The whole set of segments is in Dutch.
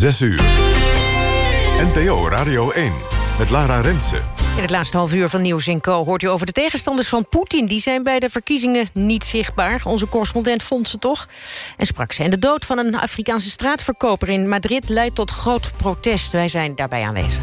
6 uur. NPO Radio 1 met Lara Rensen. In het laatste half uur van Nieuws in Co hoort u over de tegenstanders van Poetin. Die zijn bij de verkiezingen niet zichtbaar. Onze correspondent vond ze toch en sprak ze. En de dood van een Afrikaanse straatverkoper in Madrid leidt tot groot protest. Wij zijn daarbij aanwezig.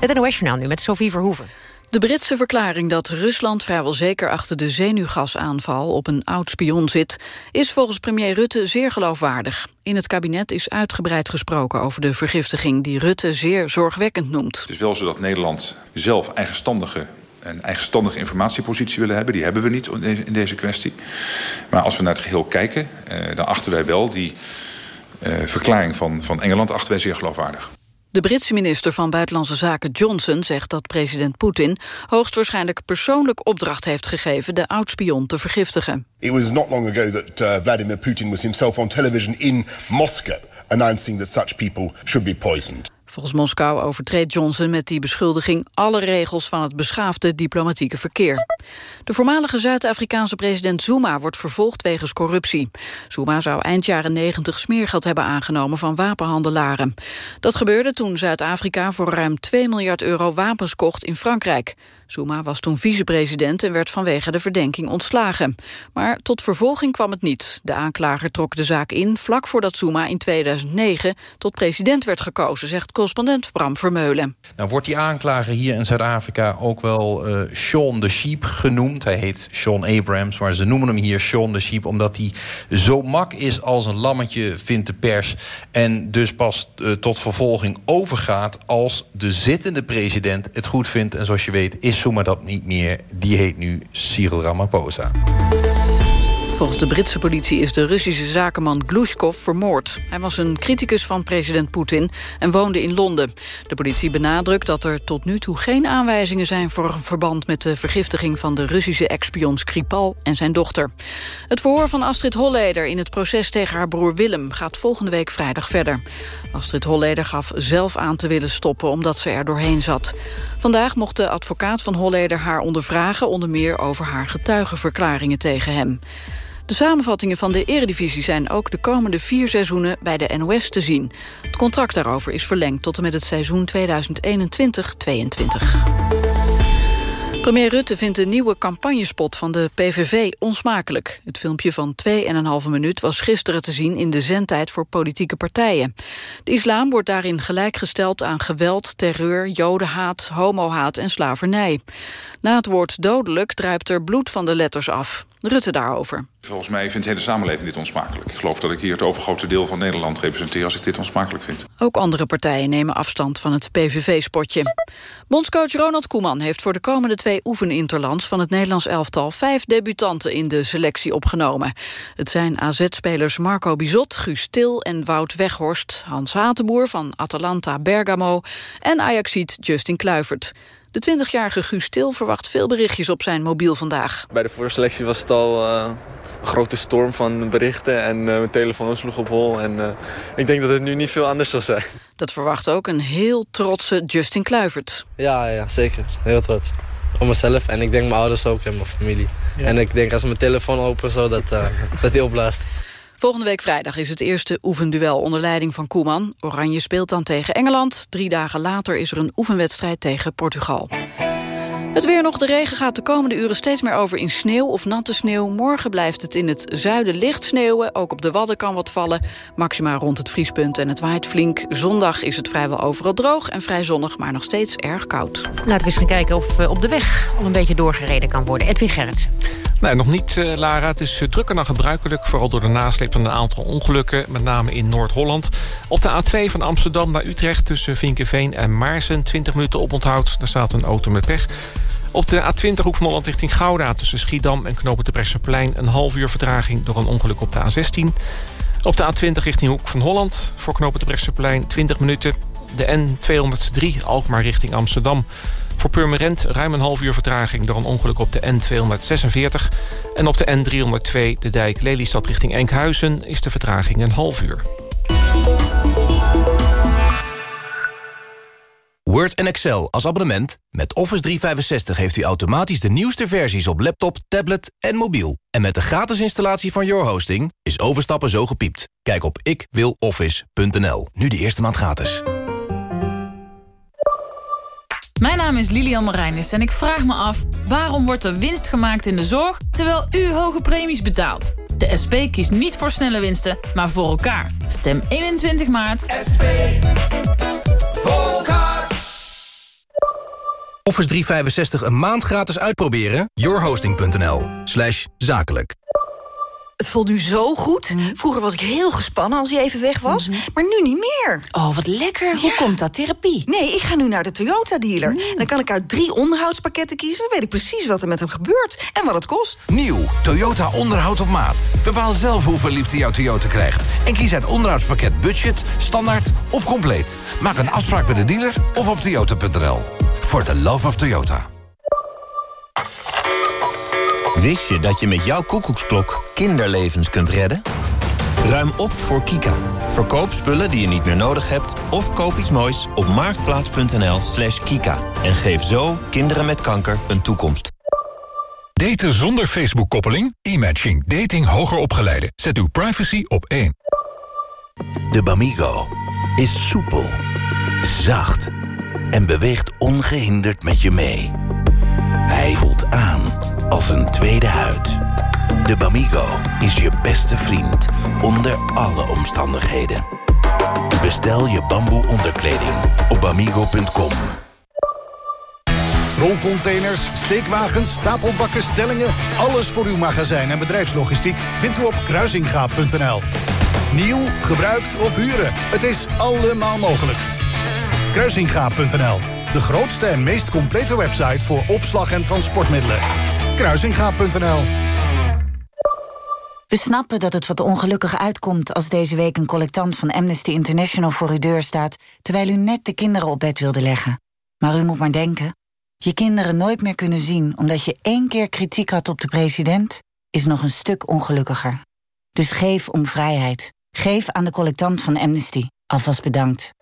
Het NOS-journaal nu met Sophie Verhoeven. De Britse verklaring dat Rusland vrijwel zeker achter de zenuwgasaanval op een oud spion zit, is volgens premier Rutte zeer geloofwaardig. In het kabinet is uitgebreid gesproken over de vergiftiging die Rutte zeer zorgwekkend noemt. Het is wel zo dat Nederland zelf eigenstandige een eigenstandige informatiepositie willen hebben. Die hebben we niet in deze kwestie. Maar als we naar het geheel kijken, eh, dan achten wij wel die eh, verklaring van, van Engeland achten wij zeer geloofwaardig. De Britse minister van Buitenlandse Zaken Johnson zegt dat president Poetin hoogstwaarschijnlijk persoonlijk opdracht heeft gegeven de oudspion te vergiftigen. It was not long ago that uh, Vladimir Putin was himself on television in Moscow announcing that such people should be poisoned. Volgens Moskou overtreedt Johnson met die beschuldiging alle regels van het beschaafde diplomatieke verkeer. De voormalige Zuid-Afrikaanse president Zuma wordt vervolgd wegens corruptie. Zuma zou eind jaren 90 smeergeld hebben aangenomen van wapenhandelaren. Dat gebeurde toen Zuid-Afrika voor ruim 2 miljard euro wapens kocht in Frankrijk. Zuma was toen vicepresident en werd vanwege de verdenking ontslagen. Maar tot vervolging kwam het niet. De aanklager trok de zaak in vlak voordat Zuma in 2009 tot president werd gekozen, zegt correspondent Bram Vermeulen. Nou wordt die aanklager hier in Zuid-Afrika ook wel uh, Sean the Sheep genoemd. Hij heet Sean Abrams, maar ze noemen hem hier Sean the Sheep... omdat hij zo mak is als een lammetje, vindt de pers... en dus pas uh, tot vervolging overgaat als de zittende president het goed vindt. En zoals je weet is Zuma dat niet meer. Die heet nu Cyril Ramaphosa. Volgens de Britse politie is de Russische zakenman Glushkov vermoord. Hij was een criticus van president Poetin en woonde in Londen. De politie benadrukt dat er tot nu toe geen aanwijzingen zijn... voor een verband met de vergiftiging van de Russische ex-spion Skripal en zijn dochter. Het verhoor van Astrid Holleder in het proces tegen haar broer Willem... gaat volgende week vrijdag verder. Astrid Holleder gaf zelf aan te willen stoppen omdat ze er doorheen zat. Vandaag mocht de advocaat van Holleder haar ondervragen... onder meer over haar getuigenverklaringen tegen hem. De samenvattingen van de eredivisie zijn ook de komende vier seizoenen bij de NOS te zien. Het contract daarover is verlengd tot en met het seizoen 2021-22. Premier Rutte vindt de nieuwe campagnespot van de PVV onsmakelijk. Het filmpje van 2,5 minuut was gisteren te zien in de zendtijd voor politieke partijen. De islam wordt daarin gelijkgesteld aan geweld, terreur, jodenhaat, homohaat en slavernij. Na het woord dodelijk druipt er bloed van de letters af. Rutte daarover. Volgens mij vindt de hele samenleving dit onsmakelijk. Ik geloof dat ik hier het overgrote deel van Nederland representeer... als ik dit onsmakelijk vind. Ook andere partijen nemen afstand van het PVV-spotje. Bondscoach Ronald Koeman heeft voor de komende twee oefeninterlands... van het Nederlands elftal vijf debutanten in de selectie opgenomen. Het zijn AZ-spelers Marco Bizot, Guus Til en Wout Weghorst... Hans Hatenboer van Atalanta Bergamo en Ajaxiet Justin Kluivert. De 20-jarige Guus Til verwacht veel berichtjes op zijn mobiel vandaag. Bij de voorselectie was het al uh, een grote storm van berichten en uh, mijn telefoon sloeg op hol. En uh, ik denk dat het nu niet veel anders zal zijn. Dat verwacht ook een heel trotse Justin Kluivert. Ja, ja zeker. Heel trots. Op mezelf en ik denk mijn ouders ook en mijn familie. Ja. En ik denk als mijn telefoon open zo dat, dat die opblaast. Volgende week vrijdag is het eerste oefenduel onder leiding van Koeman. Oranje speelt dan tegen Engeland. Drie dagen later is er een oefenwedstrijd tegen Portugal. Het weer nog. De regen gaat de komende uren steeds meer over in sneeuw of natte sneeuw. Morgen blijft het in het zuiden licht sneeuwen. Ook op de Wadden kan wat vallen. Maxima rond het vriespunt en het waait flink. Zondag is het vrijwel overal droog en vrij zonnig, maar nog steeds erg koud. Laten we eens gaan kijken of op de weg al een beetje doorgereden kan worden. Edwin Gerritsen. Nee, nog niet, uh, Lara. Het is uh, drukker dan gebruikelijk. Vooral door de nasleep van een aantal ongelukken. Met name in Noord-Holland. Op de A2 van Amsterdam naar Utrecht... tussen Vinkenveen en Maarsen. 20 minuten oponthoud. Daar staat een auto met pech. Op de A20 hoek van Holland richting Gouda... tussen Schiedam en Knopen de Brechtseplein... een half uur vertraging door een ongeluk op de A16. Op de A20 richting Hoek van Holland... voor Knopen de Brechtseplein 20 minuten. De N203 Alkmaar richting Amsterdam... Voor Purmerend ruim een half uur vertraging door een ongeluk op de N246. En op de N302, de dijk Lelystad richting Enkhuizen... is de vertraging een half uur. Word en Excel als abonnement. Met Office 365 heeft u automatisch de nieuwste versies op laptop, tablet en mobiel. En met de gratis installatie van Your Hosting is overstappen zo gepiept. Kijk op ikwiloffice.nl. Nu de eerste maand gratis. Mijn naam is Lilian Marijnis en ik vraag me af... waarom wordt er winst gemaakt in de zorg... terwijl u hoge premies betaalt? De SP kiest niet voor snelle winsten, maar voor elkaar. Stem 21 maart. SP. Office 365 een maand gratis uitproberen? yourhosting.nl slash zakelijk. Het voelt nu zo goed. Vroeger was ik heel gespannen als hij even weg was. Maar nu niet meer. Oh, wat lekker. Hoe komt dat? Therapie? Nee, ik ga nu naar de Toyota-dealer. En dan kan ik uit drie onderhoudspakketten kiezen. Dan weet ik precies wat er met hem gebeurt en wat het kost. Nieuw, Toyota onderhoud op maat. Bepaal zelf hoeveel liefde jouw Toyota krijgt. En kies uit onderhoudspakket budget, standaard of compleet. Maak een afspraak bij de dealer of op toyota.nl. For the love of Toyota. Wist je dat je met jouw koekoeksklok kinderlevens kunt redden? Ruim op voor Kika. Verkoop spullen die je niet meer nodig hebt... of koop iets moois op marktplaats.nl slash kika. En geef zo kinderen met kanker een toekomst. Daten zonder Facebook-koppeling? E-matching. Dating hoger opgeleiden. Zet uw privacy op één. De Bamigo is soepel, zacht en beweegt ongehinderd met je mee. Hij voelt aan als een tweede huid. De Bamigo is je beste vriend onder alle omstandigheden. Bestel je bamboe onderkleding op bamigo.com. Rolcontainers, steekwagens, stapelbakken, stellingen... alles voor uw magazijn en bedrijfslogistiek vindt u op kruisingaap.nl. Nieuw, gebruikt of huren, het is allemaal mogelijk. Kruisingaap.nl, de grootste en meest complete website... voor opslag en transportmiddelen. Kruisingaap.nl We snappen dat het wat ongelukkig uitkomt als deze week een collectant van Amnesty International voor uw deur staat, terwijl u net de kinderen op bed wilde leggen. Maar u moet maar denken, je kinderen nooit meer kunnen zien omdat je één keer kritiek had op de president, is nog een stuk ongelukkiger. Dus geef om vrijheid. Geef aan de collectant van Amnesty. Alvast bedankt.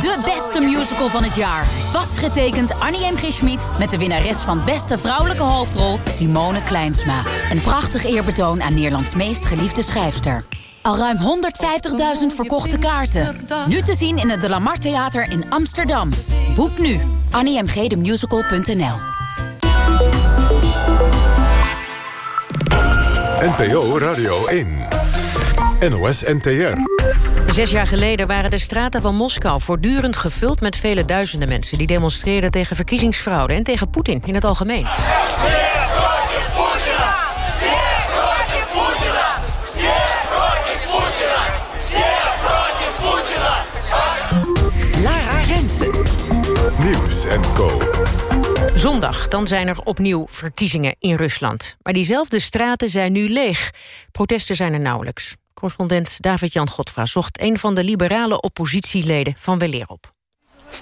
De beste musical van het jaar. Was getekend Annie M. G. Schmid met de winnares van beste vrouwelijke hoofdrol Simone Kleinsma. Een prachtig eerbetoon aan Nederlands meest geliefde schrijfster. Al ruim 150.000 verkochte kaarten. Nu te zien in het De La Mar Theater in Amsterdam. Boek nu. AnnieMGDemusical.nl NPO Radio 1. NOS NTR. Zes jaar geleden waren de straten van Moskou voortdurend gevuld met vele duizenden mensen... die demonstreerden tegen verkiezingsfraude en tegen Poetin in het algemeen. Lara Rensen. Nieuws en Co. Zondag, dan zijn er opnieuw verkiezingen in Rusland. Maar diezelfde straten zijn nu leeg. Protesten zijn er nauwelijks. Correspondent David-Jan Godfra zocht een van de liberale oppositieleden van Weleer op.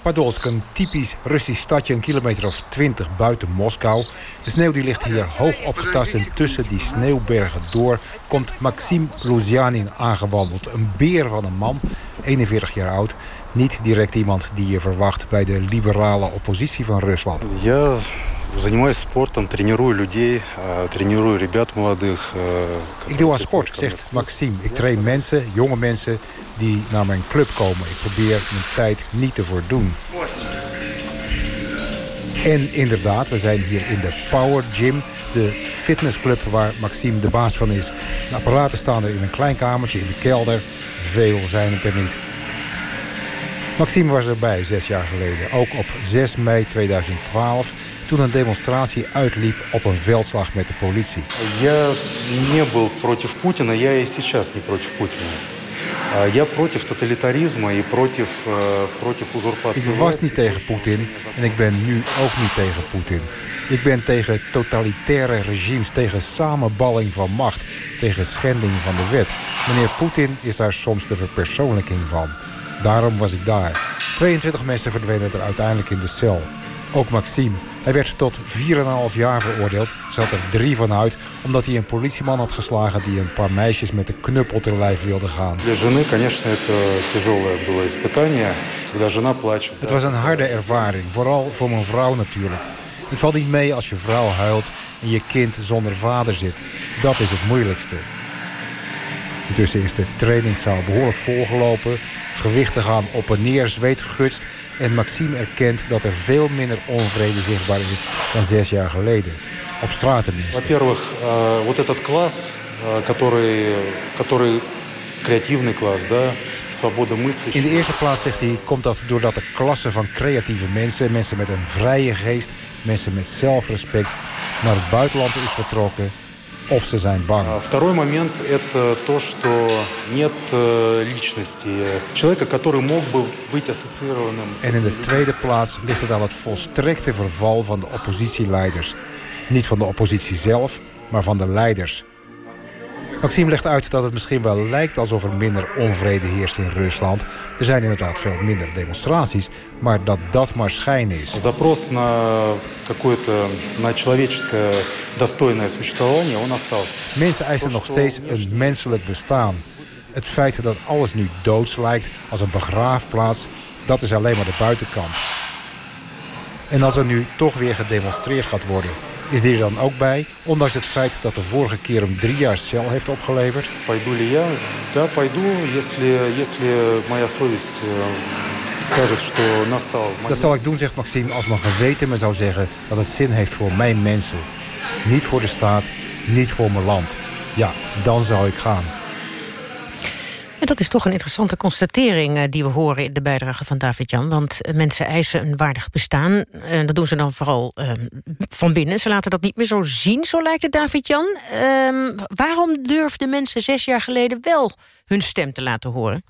Podolsk, een typisch Russisch stadje, een kilometer of twintig buiten Moskou. De sneeuw die ligt hier hoog opgetast en tussen die sneeuwbergen door... komt Maxim Luzyanin aangewandeld. Een beer van een man, 41 jaar oud. Niet direct iemand die je verwacht bij de liberale oppositie van Rusland. Я занимаюсь спортом, тренирую людей, тренирую ребят молодых. Ik doe aan sport, zegt Maxime. Ik train mensen, jonge mensen, die naar mijn club komen. Ik probeer mijn tijd niet te voordoen. En inderdaad, we zijn hier in de Power Gym, de fitnessclub waar Maxime de baas van is. De apparaten staan er in een klein kamertje in de kelder. Veel zijn het er niet. Maxime was erbij zes jaar geleden, ook op 6 mei 2012... toen een demonstratie uitliep op een veldslag met de politie. Я не был против Путина, я и сейчас не против Путина. Я против тоталитаризма и против, против узурпации Ik was niet tegen Poetin en ik ben nu ook niet tegen Poetin. Ik ben tegen totalitaire regimes, tegen samenballing van macht... tegen schending van de wet. Meneer Poetin is daar soms de verpersoonlijking van. Daarom was ik daar. 22 mensen verdwenen er uiteindelijk in de cel. Ook Maxime. hij werd tot 4,5 jaar veroordeeld. Zat er drie van uit, omdat hij een politieman had geslagen... die een paar meisjes met de knuppel ter lijf wilde gaan. Het was een harde ervaring, vooral voor mijn vrouw natuurlijk. Het valt niet mee als je vrouw huilt en je kind zonder vader zit. Dat is het moeilijkste. Intussen is de trainingszaal behoorlijk volgelopen. Gewichten gaan op en neer, zweet gutst. En Maxime erkent dat er veel minder onvrede zichtbaar is dan zes jaar geleden. Op straat tenminste. Во-первых, э, вот этот класс, э, который, который креативный класс, да, свобода мысли. In de eerste plaats zegt hij, komt dat doordat de klasse van creatieve mensen... mensen met een vrije geest, mensen met zelfrespect... naar het buitenland is vertrokken of ze zijn bang. Второй момент – это то, что нет э, личности. Человека, который мог бы быть ассоциированным. En in de tweede plaats ligt het aan het volstrekte verval van de oppositieleiders. Niet van de oppositie zelf, maar van de leiders. Maxime legt uit dat het misschien wel lijkt alsof er minder onvrede heerst in Rusland. Er zijn inderdaad veel minder demonstraties, maar dat dat maar schijn is. Запрос на какое-то, на человеческое достойное существование, он остался. Mensen eisen nog steeds een menselijk bestaan. Het feit dat alles nu doods lijkt als een begraafplaats, dat is alleen maar de buitenkant. En als er nu toch weer gedemonstreerd gaat worden, is die er dan ook bij, ondanks het feit dat de vorige keer hem drie jaar cel heeft opgeleverd? Пойду ли я? Да, пойду, если, если моя совесть э, скажет, что настал. Dat zal ik doen, zegt Maxime, als mijn geweten me zou zeggen dat het zin heeft voor mijn mensen. Niet voor de staat, niet voor mijn land. Ja, dan zou ik gaan. Dat is toch een interessante constatering eh, die we horen in de bijdrage van David-Jan. Want eh, mensen eisen een waardig bestaan. En dat doen ze dan vooral eh, van binnen. Ze laten dat niet meer zo zien, zo lijkt het David-Jan. Ehm, waarom durfden mensen zes jaar geleden wel hun stem te laten horen?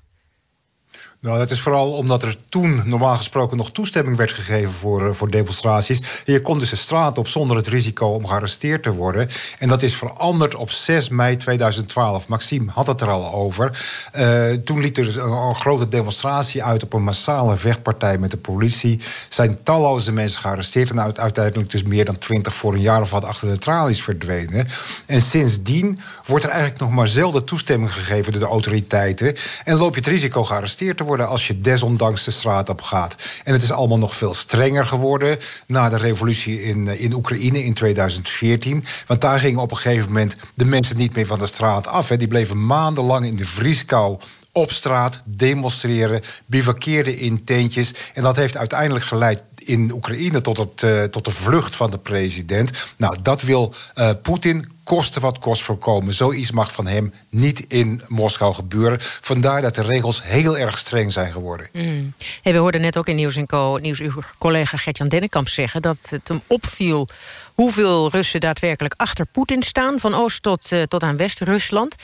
Nou, dat is vooral omdat er toen normaal gesproken nog toestemming werd gegeven voor, eh, voor demonstraties. Je kon dus de straat op zonder het risico om gearresteerd te worden. En dat is veranderd op 6 mei 2012. Maxime had het er al over. Uh, toen liet er dus een, grote demonstratie uit op een massale vechtpartij met de politie. Zijn talloze mensen gearresteerd en uiteindelijk dus meer dan 20 voor een jaar of wat achter de tralies verdwenen. En sindsdien wordt er eigenlijk nog maar zelden toestemming gegeven door de autoriteiten. En loop je het risico gearresteerd te worden als je desondanks de straat op gaat. En het is allemaal nog veel strenger geworden na de revolutie in, eh, in Oekraïne in 2014. Want daar gingen op een gegeven moment de mensen niet meer van de straat af. Hè. Die bleven maandenlang in de vrieskou op straat demonstreren, bivakkeerden in tentjes. En dat heeft uiteindelijk geleid in Oekraïne tot, het, uh, tot de vlucht van de president. Nou, dat wil uh, Poetin koste wat kost voorkomen. Zoiets mag van hem niet in Moskou gebeuren. Vandaar dat de regels heel erg streng zijn geworden. Mm. We hoorden net ook in Nieuws Co. Nieuws uw collega Gertjan Dennekamp zeggen... dat het hem opviel hoeveel Russen daadwerkelijk achter Poetin staan... van oost tot, uh, tot aan West-Rusland.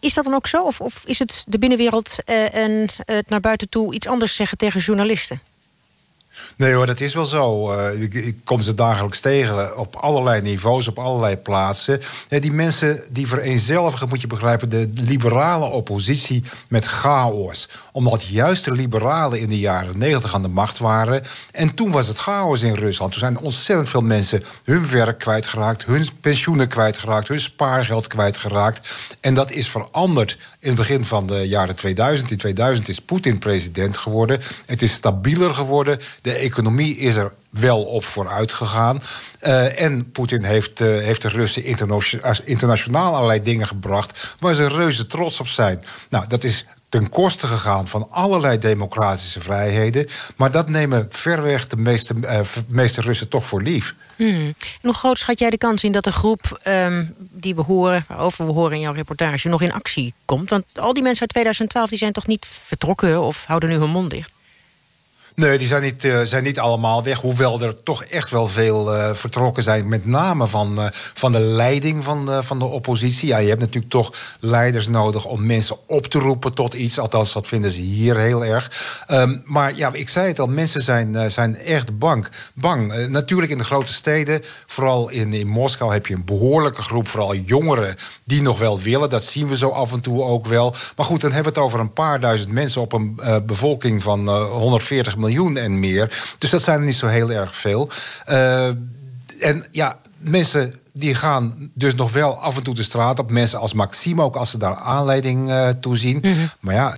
Is dat dan ook zo? Of, of is het de binnenwereld uh, en het naar buiten toe iets anders zeggen tegen journalisten? Nee hoor, dat is wel zo. Uh, ik, ik, kom ze dagelijks tegen op allerlei niveaus, op allerlei plaatsen. Die mensen die vereenzelvigen, moet je begrijpen... de liberale oppositie met chaos. Omdat juist de liberalen in de jaren negentig aan de macht waren. En toen was het chaos in Rusland. Toen zijn ontzettend veel mensen hun werk kwijtgeraakt... hun pensioenen kwijtgeraakt, hun spaargeld kwijtgeraakt. En dat is veranderd in het begin van de jaren 2000. In 2000 is Poetin president geworden. Het is stabieler geworden. De economie is er wel op vooruit gegaan. Uh, en Poetin heeft, uh, heeft de Russen internationaal allerlei dingen gebracht... waar ze reuze trots op zijn. Nou, dat is ten koste gegaan van allerlei democratische vrijheden. Maar dat nemen verreweg de meeste, uh, meeste Russen toch voor lief. Hmm. hoe groot schat jij de kans in dat de groep um, die we horen, waarover we horen in jouw reportage, nog in actie komt? Want al die mensen uit 2012 die zijn toch niet vertrokken of houden nu hun mond dicht? Nee, die zijn niet, uh, zijn niet allemaal weg. Hoewel er toch echt wel veel uh, vertrokken zijn. Met name van, uh, van de leiding van de, van de oppositie. Ja, je hebt natuurlijk toch leiders nodig om mensen op te roepen tot iets. Althans, dat vinden ze hier heel erg. Um, maar ja, ik zei het al, mensen zijn, zijn echt bang. bang. natuurlijk in de grote steden, vooral in, in Moskou... heb je een behoorlijke groep, vooral jongeren... die nog wel willen. Dat zien we zo af en toe ook wel. Maar goed, dan hebben we het over een paar duizend mensen... op een bevolking van 140 miljoen miljoen en meer. Dus dat zijn er niet zo heel erg veel. Uh, en ja, mensen die gaan dus nog wel af en toe de straat op. Mensen als Maxime, ook als ze daar aanleiding uh, toe zien. Mm -hmm. Maar ja...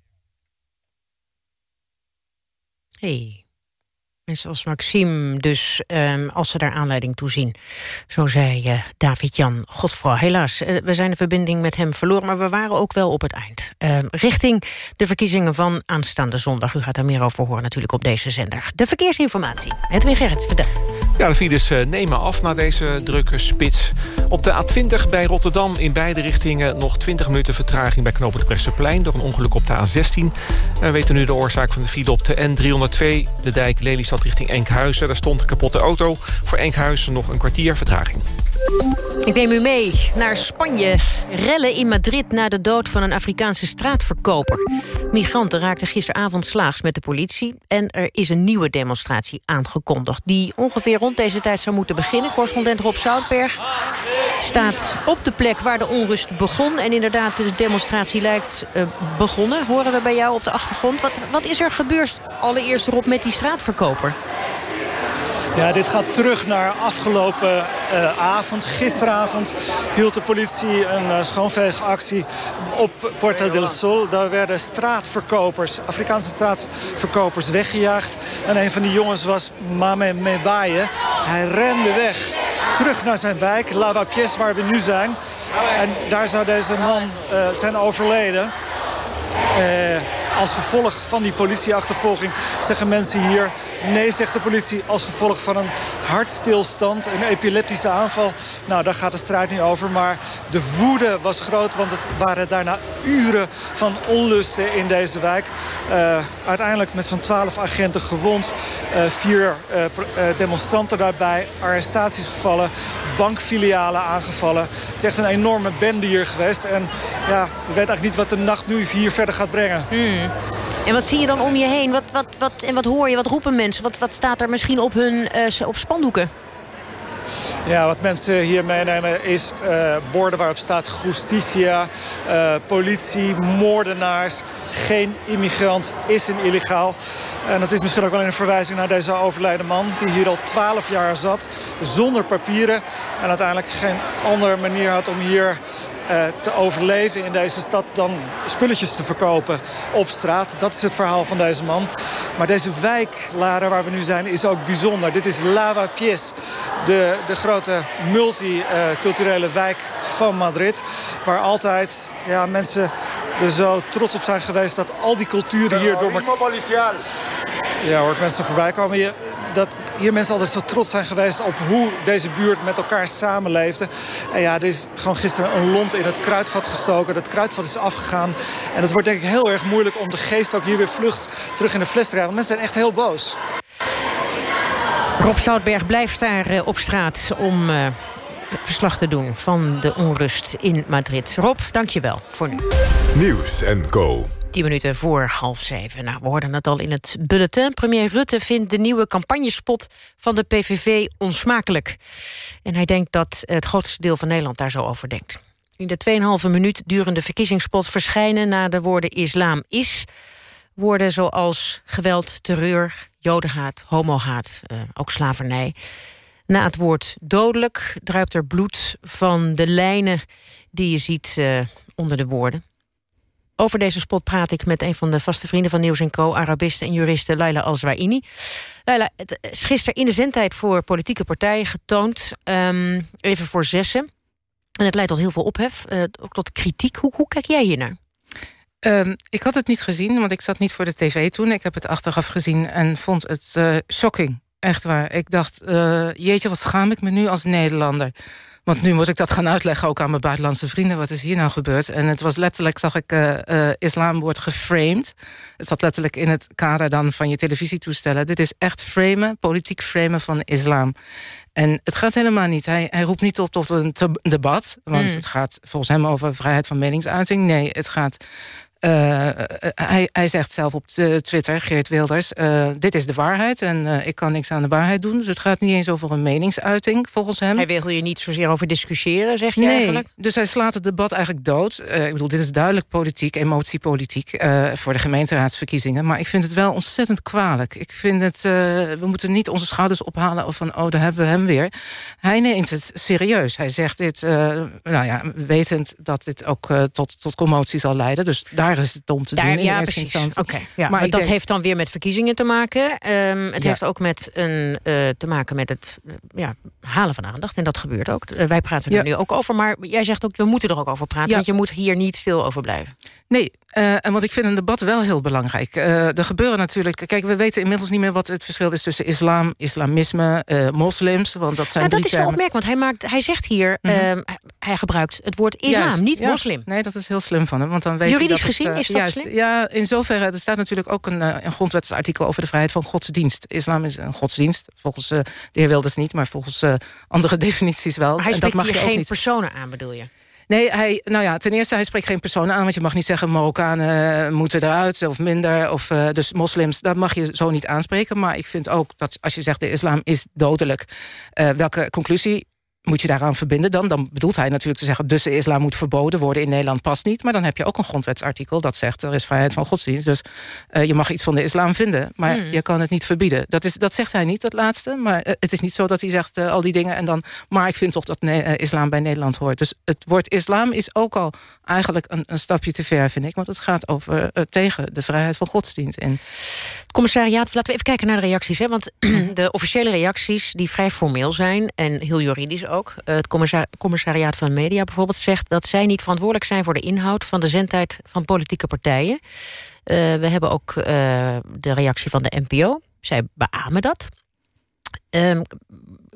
Hey. Mensen als Maxime, dus um, als ze daar aanleiding toe zien. Zo zei uh, David-Jan Godfrouw. Helaas, uh, we zijn de verbinding met hem verloren... maar we waren ook wel op het eind. Uh, richting de verkiezingen van aanstaande zondag. U gaat daar meer over horen natuurlijk op deze zender. De verkeersinformatie. Edwin Gerrit, vertel. Ja, de files nemen af na deze drukke spits. Op de A20 bij Rotterdam in beide richtingen... nog 20 minuten vertraging bij knopen de Presserplein... door een ongeluk op de A16. We weten nu de oorzaak van de file op de N302... de dijk Lelystad richting Enkhuizen. Daar stond een kapotte auto. Voor Enkhuizen nog een kwartier vertraging. Ik neem u mee naar Spanje. Rellen in Madrid na de dood van een Afrikaanse straatverkoper. Migranten raakten gisteravond slaags met de politie... en er is een nieuwe demonstratie aangekondigd... die ongeveer rond deze tijd zou moeten beginnen. Correspondent Rob Zoutberg staat op de plek waar de onrust begon. En inderdaad, de demonstratie lijkt uh, begonnen. Horen we bij jou op de achtergrond. Wat, wat is er gebeurd allereerst erop met die straatverkoper? Ja, dit gaat terug naar afgelopen uh, avond. Gisteravond hield de politie een uh, schoonveegactie op Puerta del Sol. Daar werden straatverkopers, Afrikaanse straatverkopers weggejaagd. En een van die jongens was Mame Mebaye. Hij rende weg terug naar zijn wijk, Lava Pies, waar we nu zijn. En daar zou deze man uh, zijn overleden. Uh, als gevolg van die politieachtervolging zeggen mensen hier... nee, zegt de politie, als gevolg van een hartstilstand, een epileptische aanval. Nou, daar gaat de strijd niet over, maar de woede was groot... want het waren daarna uren van onlusten in deze wijk. Uh, uiteindelijk met zo'n twaalf agenten gewond. Uh, vier demonstranten daarbij, arrestaties gevallen... bankfilialen aangevallen. Het is echt een enorme bende hier geweest. En ja, we weten eigenlijk niet wat de nacht nu hier verder gaat brengen. Hmm. En wat zie je dan om je heen? Wat, wat, wat, en wat hoor je? Wat roepen mensen? Wat, wat staat er misschien op hun uh, op spandoeken? Ja, wat mensen hier meenemen is uh, borden waarop staat justitia, uh, politie, moordenaars. Geen immigrant is een illegaal. En dat is misschien ook wel een verwijzing naar deze overleden man... die hier al 12 jaar zat, zonder papieren... en uiteindelijk geen andere manier had om hier te overleven in deze stad... dan spulletjes te verkopen op straat. Dat is het verhaal van deze man. Maar deze wijk, Lara, waar we nu zijn, is ook bijzonder. Dit is Lava Pies, de, de grote multiculturele wijk van Madrid... waar altijd ja, mensen er zo trots op zijn geweest... dat al die culturen hier door... Ja, hoort mensen voorbij komen. Je, dat hier mensen altijd zo trots zijn geweest op hoe deze buurt met elkaar samenleefde. En ja, er is gewoon gisteren een lont in het kruidvat gestoken. Dat kruidvat is afgegaan. En het wordt denk ik heel erg moeilijk om de geest ook hier weer vlucht terug in de fles te krijgen. Want mensen zijn echt heel boos. Rob Zoutberg blijft daar uh, op straat om uh, verslag te doen van de onrust in Madrid. Rob, dank je wel voor nu. Nieuws en Co. 10 minuten voor half zeven. Nou, we hoorden het al in het bulletin. Premier Rutte vindt de nieuwe campagnespot van de PVV onsmakelijk. En hij denkt dat het grootste deel van Nederland daar zo over denkt. In de 2,5 minuut durende verkiezingspot verschijnen... na de woorden islam is... woorden zoals geweld, terreur, jodenhaat, homohaat, uh, ook slavernij. Na het woord dodelijk druipt er bloed van de lijnen... die je ziet uh, onder de woorden. Over deze spot praat ik met een van de vaste vrienden van Nieuws Co... Arabiste en juriste Laila Al-Zwaini. Laila, het is gisteren in de zendtijd voor politieke partijen getoond... Um, even voor zessen. En het leidt tot heel veel ophef, uh, ook tot kritiek. Hoe, hoe kijk jij hier naar? Um, ik had het niet gezien, want ik zat niet voor de tv toen. Ik heb het achteraf gezien en vond het uh, shocking. Echt waar. Ik dacht, uh, jeetje, wat schaam ik me nu als Nederlander... Want nu moet ik dat gaan uitleggen ook aan mijn buitenlandse vrienden. Wat is hier nou gebeurd? En het was letterlijk, zag ik, uh, uh, islam wordt geframed. Het zat letterlijk in het kader dan van je televisietoestellen. Dit is echt framen, politiek framen van islam. En het gaat helemaal niet. Hij, hij roept niet op tot een debat. Want mm. het gaat volgens hem over vrijheid van meningsuiting. Nee, het gaat uh, hij hij, hij zegt zelf op Twitter, Geert Wilders... Uh, dit is de waarheid en uh, ik kan niks aan de waarheid doen. Dus het gaat niet eens over een meningsuiting, volgens hem. Hij wil je niet zozeer over discussiëren, zeg je nee, eigenlijk? dus hij slaat het debat eigenlijk dood. Ik bedoel, dit is duidelijk politiek, emotiepolitiek... voor de gemeenteraadsverkiezingen. Maar ik vind het wel ontzettend kwalijk. Ik vind het... we moeten niet onze schouders ophalen of van... oh, daar hebben we hem weer. Hij neemt het serieus. Hij zegt dit, nou ja, wetend dat dit ook tot, tot commotie zal leiden. Dus daar is het om te daar, doen in ja, eerste precies. instantie. Oké, ja, maar, dat heeft dan weer met verkiezingen te maken. Um, het Ja. heeft ook met een, uh, te maken met het uh, ja, halen van aandacht. En dat gebeurt ook. Uh, wij praten er Ja. nu ook over. Maar jij zegt ook, we moeten er ook over praten. Ja. Want je moet hier niet stil over blijven. Nee, en want ik vind een debat wel heel belangrijk. Er gebeuren natuurlijk... Kijk, we weten inmiddels niet meer wat het verschil is tussen islam, islamisme, moslims. Want dat zijn Nou, dat is wel opmerkelijk, want hij, maakt, hij zegt hier... Mhm. um, hij gebruikt het woord islam, Juist, niet ja. moslim. Nee, dat is heel slim van hem. Want dan weet Juridisch gezien is dat juist, slim? Ja, in zoverre. Er staat natuurlijk ook een, eh, een grondwetsartikel over de vrijheid van godsdienst. Islam is een godsdienst. Volgens eh, de heer Wilders niet, maar volgens eh, andere definities wel. Maar hij En dat spreekt mag hier geen niet. personen aan, bedoel je? Nee, hij, nou ja, ten eerste, hij spreekt geen personen aan... want je mag niet zeggen Marokkanen moeten eruit of minder. Of, uh, dus moslims, dat mag je zo niet aanspreken. Maar ik vind ook dat als je zegt de islam is dodelijk... Uh, welke conclusie moet je daaraan verbinden dan? Dan bedoelt hij natuurlijk te zeggen... dus de islam moet verboden worden in Nederland past niet. Maar dan heb je ook een grondwetsartikel dat zegt... er is vrijheid van godsdienst, dus uh, je mag iets van de islam vinden... maar Hmm. je kan het niet verbieden. Dat, is, dat zegt hij niet, dat laatste. Maar uh, het is niet zo dat hij zegt uh, al die dingen... en dan, maar ik vind toch dat ne islam bij Nederland hoort. Dus het woord islam is ook al eigenlijk een, een stapje te ver, vind ik. Want het gaat over tegen de vrijheid van godsdienst. in. Het commissariaat, laten we even kijken naar de reacties. Hè? Want de officiële reacties, die vrij formeel zijn... en heel juridisch ook. Uh, het commissa commissariaat van Media bijvoorbeeld zegt... dat zij niet verantwoordelijk zijn voor de inhoud... van de zendtijd van politieke partijen. Uh, we hebben ook uh, de reactie van de NPO. Zij beamen dat. Um,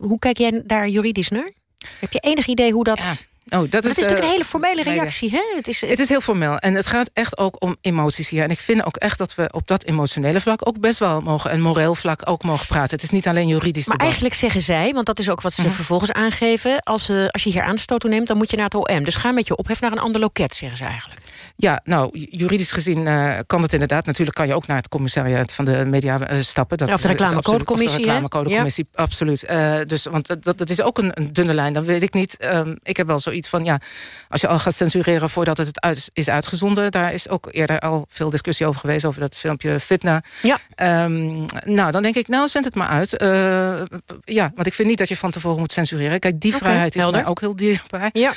hoe kijk jij daar juridisch naar? Heb je enig idee hoe dat... Oh, dat, is, is natuurlijk uh, een hele formele reactie. Hè? Het, is, het is heel formeel. En het gaat echt ook om emoties hier. En ik vind ook echt dat we op dat emotionele vlak... ook best wel mogen, en moreel vlak ook mogen praten. Het is niet alleen juridisch Maar debat. eigenlijk zeggen zij, want dat is ook wat ze Mhm. vervolgens aangeven... Als, uh, als je hier aanstoot toe neemt, dan moet je naar het OM. Dus ga met je ophef naar een ander loket, zeggen ze eigenlijk. Ja, nou, juridisch gezien uh, kan het inderdaad. Natuurlijk kan je ook naar het commissariaat van de media uh, stappen. Dat of de reclamecodecommissie. Of de reclamecodecommissie, ja. absoluut. Uh, dus, want dat, dat is ook een, een, dunne lijn. Dan weet ik niet. Um, ik heb wel zoiets van, ja, als je al gaat censureren voordat het uit, is uitgezonden... daar is ook eerder al veel discussie over geweest... over dat filmpje Fitna. Ja. Um, nou, dan denk ik, nou, zend het maar uit. Ja, want ik vind niet dat je van tevoren moet censureren. Kijk, die okay, vrijheid is mij ook heel dierbaar. Ja.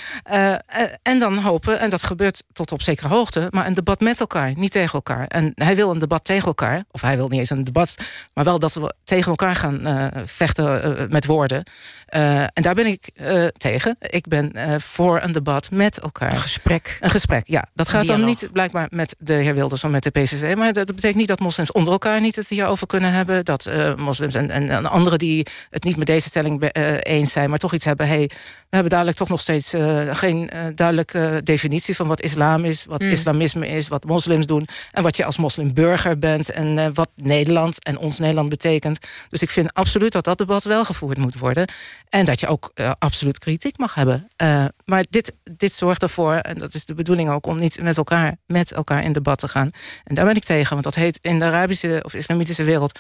En dan hopen, en dat gebeurt tot op zekere hoogte... maar een debat met elkaar, niet tegen elkaar. En hij wil een debat tegen elkaar, of hij wil niet eens een debat... maar wel dat we tegen elkaar gaan uh, vechten uh, met woorden. Uh, en daar ben ik tegen. Ik ben voor een debat met elkaar. Een gesprek. Een gesprek, ja. Dat gaat dan niet blijkbaar met de heer Wilders of met de PVV... maar dat betekent niet dat moslims onder elkaar niet het hierover kunnen hebben. Dat moslims en, en, en, anderen die het niet met deze stelling eens zijn... maar toch iets hebben, hey, we hebben dadelijk toch nog steeds geen duidelijke definitie... van wat islam is, wat Hmm. mm. islamisme is, wat moslims doen... en wat je als moslimburger bent en uh, wat Nederland en ons Nederland betekent. Dus ik vind absoluut dat dat debat wel gevoerd moet worden... En dat je ook uh, absoluut kritiek mag hebben. Uh, maar dit, dit zorgt ervoor, en dat is de bedoeling ook... om niet met elkaar, met elkaar in debat te gaan. En daar ben ik tegen, want dat heet in de Arabische of islamitische wereld...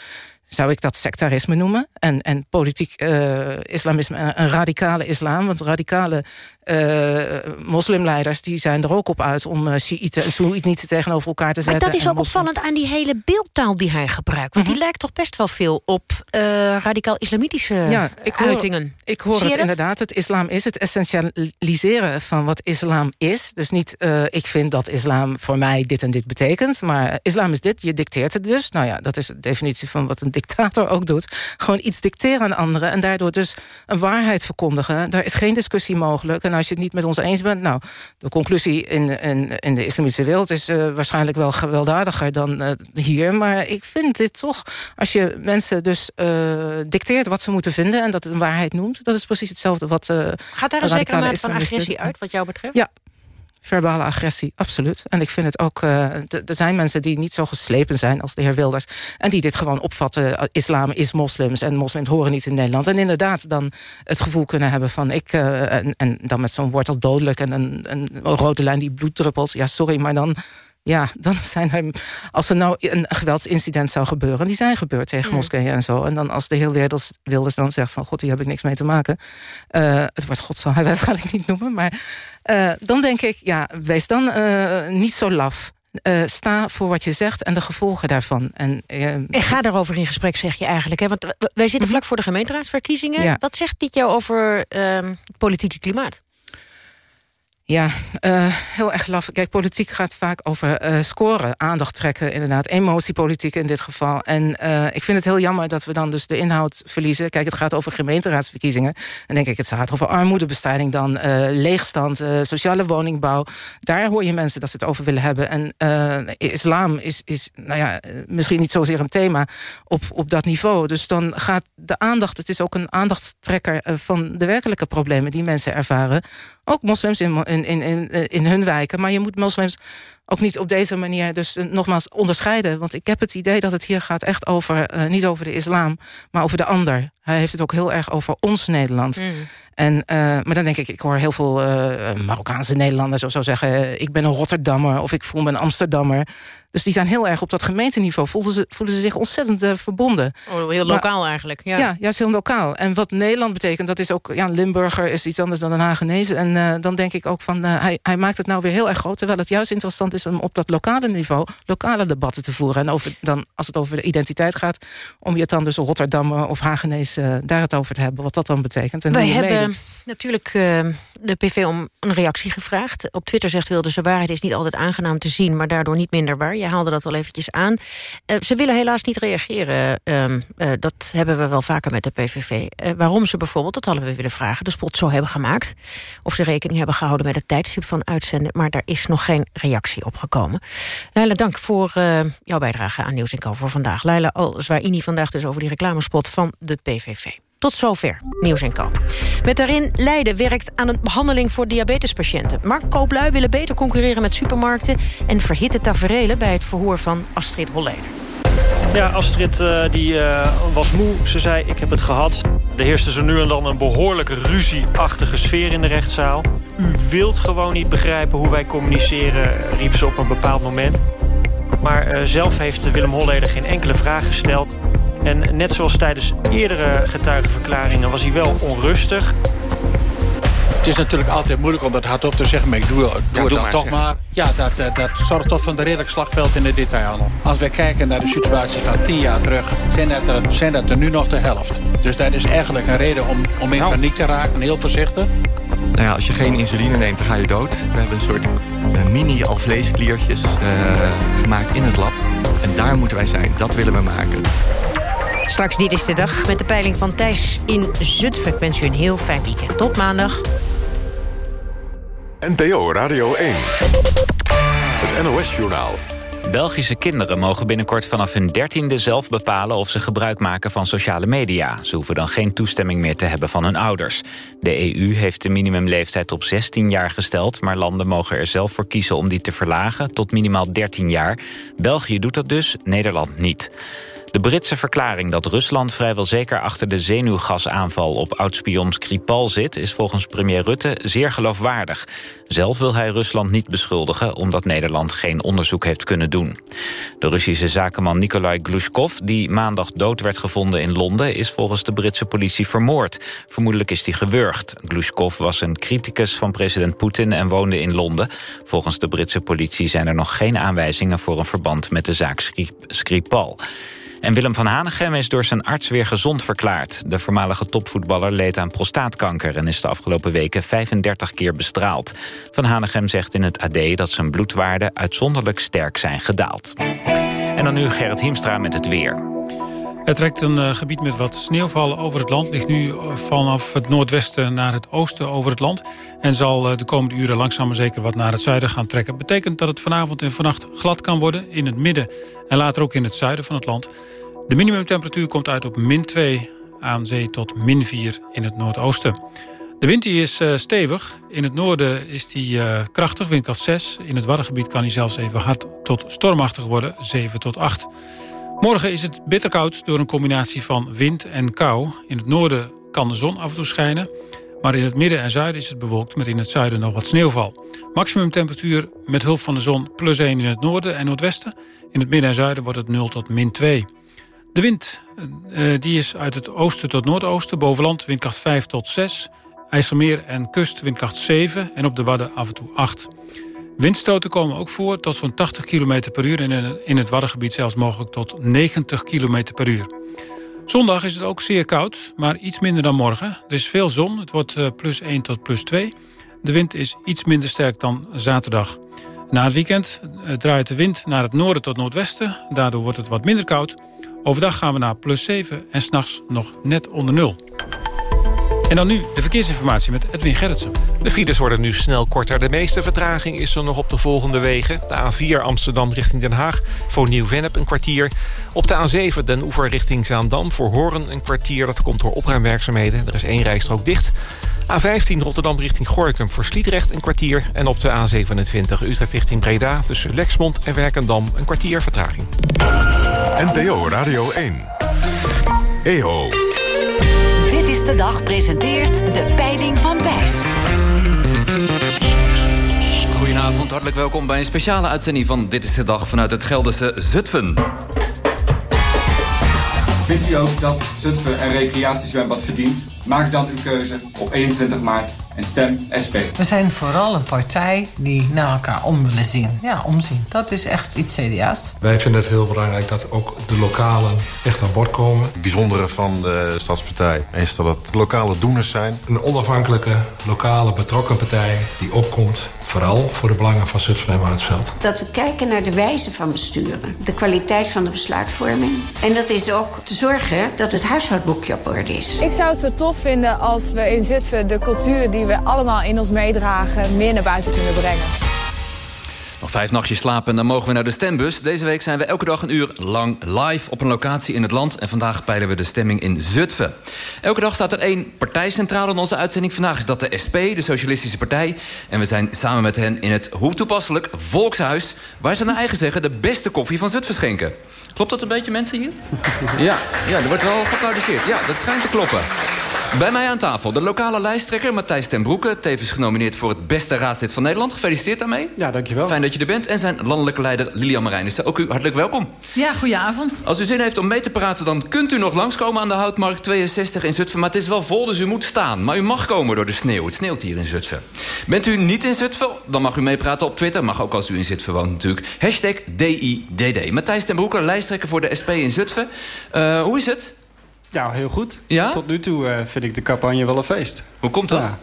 zou ik dat sectarisme noemen. En, en politiek uh, islamisme, een, een radicale islam. Want radicale moslimleiders die zijn er ook op uit... om uh, Shiiten en Soenieten tegenover elkaar te zetten. Maar dat is ook moslim... opvallend aan die hele beeldtaal die hij gebruikt. Want mm -hmm. die lijkt toch best wel veel op radicaal-islamitische ja, ik hoor, uitingen. Ik hoor het dat? inderdaad. Het islam is het essentialiseren van wat islam is. Dus niet, ik vind dat islam voor mij dit en dit betekent. Maar islam is dit, je dicteert het dus. Nou ja, dat is de definitie van wat een dictator ook doet. Gewoon iets dicteren aan anderen. En daardoor dus een waarheid verkondigen. Daar is geen discussie mogelijk. En als je het niet met ons eens bent... Nou, de conclusie in, in, in de islamitische wereld... is uh, waarschijnlijk wel gewelddadiger dan uh, hier. Maar ik vind dit toch... Als je mensen dus dicteert wat ze moeten vinden... en dat het een waarheid noemt... dat is precies hetzelfde wat... Gaat daar een zekere mate van agressie uit, wat jou betreft? Ja, verbale agressie, absoluut. En ik vind het ook, uh, er zijn mensen die niet zo geslepen zijn als de heer Wilders... en die dit gewoon opvatten, islam is moslims... en moslims horen niet in Nederland. En inderdaad dan het gevoel kunnen hebben van... ik uh, en, dan met zo'n woord als dodelijk en een, een rode lijn die bloed druppelt... ja, sorry, maar dan Ja, dan zijn er, als er nou een geweldsincident zou gebeuren... die zijn gebeurd tegen moskeeën en zo... en dan als de heel Wilders, Wilders dan zegt van... god, hier heb ik niks mee te maken... eh, het wordt god zal hij waarschijnlijk niet noemen... maar eh, dan denk ik, ja, wees dan eh, niet zo laf. Sta voor wat je zegt en de gevolgen daarvan. En, En ga daarover in gesprek, zeg je eigenlijk. Hè? Want wij zitten vlak voor de gemeenteraadsverkiezingen. Ja. Wat zegt dit jou over ehm, het politieke klimaat? Ja, eh, heel erg laf. Kijk, politiek gaat vaak over eh, scoren, aandacht trekken, inderdaad. Emotiepolitiek in dit geval. En eh, ik vind het heel jammer dat we dan dus de inhoud verliezen. Kijk, het gaat over gemeenteraadsverkiezingen. Dan denk ik, het gaat over armoedebestrijding dan, leegstand, sociale woningbouw. Daar hoor je mensen dat ze het over willen hebben. En islam is, is nou ja, misschien niet zozeer een thema op, op dat niveau. Dus dan gaat de aandacht, het is ook een aandachtstrekker van de werkelijke problemen die mensen ervaren. Ook moslims in, in, in, in hun wijken. Maar je moet moslims ook niet op deze manier dus eh, nogmaals onderscheiden. Want ik heb het idee dat het hier gaat echt over, eh, niet over de islam, maar over de ander. Hij heeft het ook heel erg over ons Nederland. En, eh, maar dan denk ik, ik hoor heel veel Marokkaanse Nederlanders of zo zeggen... ik ben een Rotterdammer of ik voel me een Amsterdammer. Dus die zijn heel erg op dat gemeenteniveau. Voelen ze, voelen ze zich ontzettend verbonden. Oh, heel Maar- lokaal eigenlijk. Ja. Ja. juist heel lokaal. En wat Nederland betekent, dat is ook... Ja, een Limburger is iets anders dan een Hagenees. En dan denk ik ook van, hij, hij maakt het nou weer heel erg groot... terwijl het juist interessant is om op dat lokale niveau... lokale debatten te voeren. En over, dan, als het over de identiteit gaat... om je het dan dus Rotterdammer of Hagenees eh, daar het over te hebben... wat dat dan betekent. En Wij hebben meedoet. natuurlijk eh, de PV om een reactie gevraagd. Op Twitter zegt Wilders, de waarheid is niet altijd aangenaam te zien... maar daardoor niet minder waar. Je haalde dat al eventjes aan. Eh, ze willen helaas niet reageren. Ehm, eh, dat hebben we wel vaker met de PVV. Waarom ze bijvoorbeeld, dat hadden we willen vragen... de spot zo hebben gemaakt. Of ze rekening hebben gehouden met het tijdstip van uitzenden. Maar daar is nog geen reactie op Leila, dank voor eh, jouw bijdrage aan Nieuws voor vandaag. Leila Al-Zwaini vandaag dus over die reclamespot van de PVV. Tot zover Nieuws en Co. Met daarin Leiden werkt aan een behandeling voor diabetespatiënten. Mark Kooplui willen beter concurreren met supermarkten... en verhitte taferelen bij het verhoor van Astrid Holleder. Ja, Astrid eh, die, eh, was moe. Ze zei, ik heb het gehad. Er heerste zo nu en dan een behoorlijke ruzieachtige sfeer in de rechtszaal. U wilt gewoon niet begrijpen hoe wij communiceren, riep ze op een bepaald moment. Maar eh, zelf heeft Willem Holleder geen enkele vraag gesteld. En net zoals tijdens eerdere getuigenverklaringen was hij wel onrustig. Het is natuurlijk altijd moeilijk om dat hardop te zeggen, maar ik doe, doe het doe dan maar, toch zeg. maar. Ja, dat, eh, dat zorgt toch van een redelijk slagveld in de detailhandel. Als wij kijken naar de situatie van tien jaar terug, zijn dat er, zijn dat er nu nog de helft. Dus dat is eigenlijk een reden om, om in paniek te raken, heel voorzichtig. Nou ja, als je geen insuline neemt, dan ga je dood. We hebben een soort eh, mini-alvleeskliertjes eh, gemaakt in het lab. En daar moeten wij zijn. Dat willen we maken. Straks dit is de dag met de peiling van Thijs in Zutphen. Ik wens u een heel fijn weekend. Tot maandag. NPO Radio 1. Het NOS-journaal. Belgische kinderen mogen binnenkort vanaf hun dertiende zelf bepalen of ze gebruik maken van sociale media. Ze hoeven dan geen toestemming meer te hebben van hun ouders. De EU heeft de minimumleeftijd op 16 jaar gesteld, maar landen mogen er zelf voor kiezen om die te verlagen tot minimaal 13 jaar. België doet dat dus, Nederland niet. De Britse verklaring dat Rusland vrijwel zeker achter de zenuwgasaanval op oudspion Skripal zit, is volgens premier Rutte zeer geloofwaardig. Zelf wil hij Rusland niet beschuldigen, omdat Nederland geen onderzoek heeft kunnen doen. De Russische zakenman Nikolai Glushkov, die maandag dood werd gevonden in Londen, is volgens de Britse politie vermoord. Vermoedelijk is hij gewurgd. Glushkov was een criticus van president Poetin en woonde in Londen. Volgens de Britse politie zijn er nog geen aanwijzingen voor een verband met de zaak Skri- Skripal. En Willem van Hanegem is door zijn arts weer gezond verklaard. De voormalige topvoetballer leed aan prostaatkanker... en is de afgelopen weken 35 keer bestraald. Van Hanegem zegt in het AD dat zijn bloedwaarden... uitzonderlijk sterk zijn gedaald. En dan nu Gerrit Hiemstra met het weer. Het trekt een eh, gebied met wat sneeuwvallen over het land. Ligt nu eh, vanaf het noordwesten naar het oosten over het land. En zal eh, de komende uren langzaam maar zeker wat naar het zuiden gaan trekken. Betekent dat het vanavond en vannacht glad kan worden in het midden. En later ook in het zuiden van het land. De minimumtemperatuur komt uit op min 2 aan zee tot min 4 in het noordoosten. De wind die is stevig. In het noorden is die krachtig, windkracht 6. In het Waddengebied kan hij zelfs even hard tot stormachtig worden, 7 tot 8. Morgen is het bitterkoud door een combinatie van wind en kou. In het noorden kan de zon af en toe schijnen. Maar in het midden en zuiden is het bewolkt met in het zuiden nog wat sneeuwval. Maximumtemperatuur met hulp van de zon plus 1 in het noorden en noordwesten. In het midden en zuiden wordt het 0 tot min 2. De wind uh, die is uit het oosten tot noordoosten. Bovenland windkracht 5 tot 6. IJsselmeer en kust windkracht 7 en op de Wadden af en toe 8. Windstoten komen ook voor tot zo'n 80 km per uur... en in het Waddengebied zelfs mogelijk tot 90 km per uur. Zondag is het ook zeer koud, maar iets minder dan morgen. Er is veel zon, het wordt uh, plus 1 tot plus 2. De wind is iets minder sterk dan zaterdag. Na het weekend uh, draait de wind naar het noorden tot noordwesten. Daardoor wordt het wat minder koud. Overdag gaan we naar plus 7 en s'nachts nog net onder nul. En dan nu de verkeersinformatie met Edwin Gerritsen. De files worden nu snel korter. De meeste vertraging is er nog op de volgende wegen. De A4 Amsterdam richting Den Haag voor Nieuw-Vennep een kwartier. Op de A7 Den Oever richting Zaandam voor Horen een kwartier. Dat komt door opruimwerkzaamheden. Er is één rijstrook dicht. A15 Rotterdam richting Gorkum voor Sliedrecht een kwartier. En op de A27 Utrecht richting Breda tussen Lexmond en Werkendam een kwartier vertraging. NPO Radio 1. EO. Dit is de dag presenteert de Peiling van Thijs. Goedenavond, hartelijk welkom bij een speciale uitzending van Dit is de Dag vanuit het Gelderse Zutphen. Vindt u ook dat Zutphen een recreatiezwembad verdient? Maak dan uw keuze op 21 maart en stem SP. We zijn vooral een partij die naar elkaar om willen zien. Ja, omzien. Dat is echt iets CDA's. Wij vinden het heel belangrijk dat ook de lokalen echt aan boord komen. Het bijzondere van de Stadspartij is dat het lokale doeners zijn. Een onafhankelijke, lokale, betrokken partij die opkomt vooral voor de belangen van Zutphen en Woudsveld. Dat we kijken naar de wijze van besturen, de kwaliteit van de besluitvorming. En dat is ook te zorgen dat het huishoudboekje op orde is. Ik zou het zo tof vinden als we in Zutphen de cultuur die we allemaal in ons meedragen meer naar buiten kunnen brengen. Nog vijf nachtjes slapen en dan mogen we naar de stembus. Deze week zijn we elke dag een uur lang live op een locatie in het land. En vandaag peilen we de stemming in Zutphen. Elke dag staat er één partij centraal in onze uitzending. Vandaag is dat de SP, de Socialistische Partij. En we zijn samen met hen in het, hoe toepasselijk, Volkshuis... waar ze naar eigen zeggen de beste koffie van Zutphen schenken. Klopt dat een beetje, mensen hier? Ja, ja er wordt wel geapplaudiseerd. Ja, dat schijnt te kloppen. Bij mij aan tafel de lokale lijsttrekker Matthijs ten Broeke... tevens genomineerd voor het beste raadslid van Nederland. Gefeliciteerd daarmee. Ja, dankjewel. Fijn dat je er bent. En zijn landelijke leider Lilian Marijnissen. Ook u hartelijk welkom. Ja, goedenavond. Als u zin heeft om mee te praten... dan kunt u nog langskomen aan de Houtmarkt 62 in Zutphen. Maar het is wel vol, dus u moet staan. Maar u mag komen door de sneeuw. Het sneeuwt hier in Zutphen. Bent u niet in Zutphen? Dan mag u meepraten op Twitter. Mag ook als u in Zutphen woont natuurlijk. Hashtag DIDD. Matthijs ten Broeke, lijsttrekker voor de SP in Zutphen. Uh, hoe is het? Ja, heel goed. Ja? Tot nu toe uh, vind ik de campagne wel een feest. Hoe komt dat? Ja.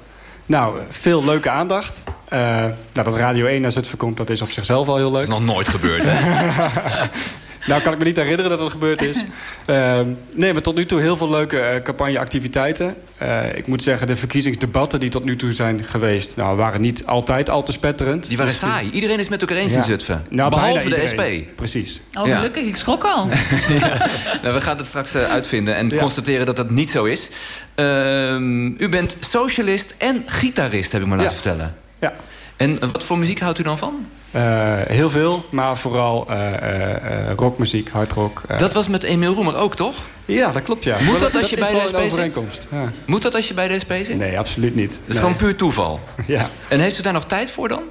Nou, veel leuke aandacht. Uh, nou, dat Radio 1 naar Zutphen komt, dat is op zichzelf al heel leuk. Dat is nog nooit gebeurd, hè? nou, kan ik me niet herinneren dat het gebeurd is. Uh, nee, maar tot nu toe heel veel leuke uh, campagneactiviteiten. Uh, ik moet zeggen, de verkiezingsdebatten die tot nu toe zijn geweest... Nou, waren niet altijd al te spetterend. Die waren dus saai. Iedereen is met elkaar eens ja. in Zutphen. Nou, Behalve de SP. Precies. Oh, gelukkig. Ja. Ik schrok al. ja. nou, we gaan het straks uitvinden en constateren dat dat niet zo is. Ehm, u bent socialist en gitarist, heb ik me laten vertellen. Ja. En wat voor muziek houdt u dan van? Uh, heel veel, maar vooral uh, uh, rockmuziek, hardrock. Dat was met Emiel Roemer ook, toch? Ja, dat klopt, ja. Moet dat, als je bij de SP zit? Ja. Moet dat als je bij de SP zit? Nee, absoluut niet. Dat is nee. gewoon puur toeval? ja. En heeft u daar nog tijd voor dan?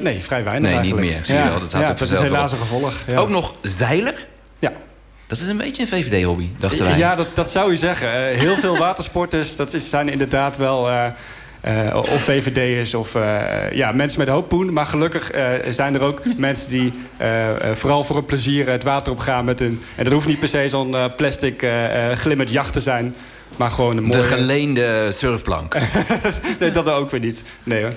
nee, vrij weinig Nee, eigenlijk. niet meer. Zie je ja. wel, dat, had ja, dat is helaas een gevolg. Ja. Ook nog zeiler? Ja. Dat is een beetje een VVD-hobby, dachten wij. Ja, dat, dat zou u zeggen. heel veel watersporters dat is, zijn inderdaad wel... Uh, of VVD'ers of uh, ja, mensen met een hoop poen. Maar gelukkig uh, zijn er ook mensen die vooral voor een plezier het water op gaan. Met een, en dat hoeft niet per se zo'n plastic glimmend jacht te zijn. Maar gewoon een mooie... De geleende surfplank. nee, dat ook weer niet. Nee hoor.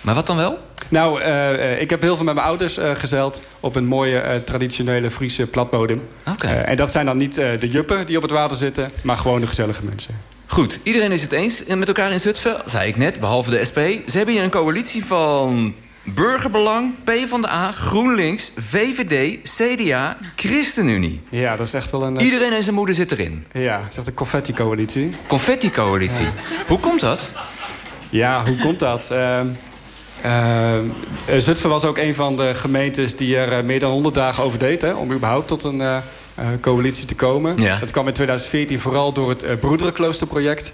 Maar wat dan wel? Nou, uh, ik heb heel veel met mijn ouders uh, gezeild... op een mooie uh, traditionele Friese platbodem. Okay. en dat zijn dan niet de juppen die op het water zitten... maar gewoon de gezellige mensen. Goed, iedereen is het eens met elkaar in Zutphen. zei ik net, behalve de SP. Ze hebben hier een coalitie van Burgerbelang, PvdA, GroenLinks, VVD, CDA, ChristenUnie. Ja, dat is echt wel een... Iedereen en zijn moeder zit erin. Ja, dat is echt een confetti-coalitie. Confetti-coalitie. Ja. Hoe komt dat? Ja, hoe komt dat? Uh, uh, Zutphen was ook een van de gemeentes die er uh, meer dan 100 dagen over deed... Hè, om überhaupt tot een uh, coalitie te komen. Ja. Dat kwam in 2014 vooral door het uh, Broederenkloosterproject.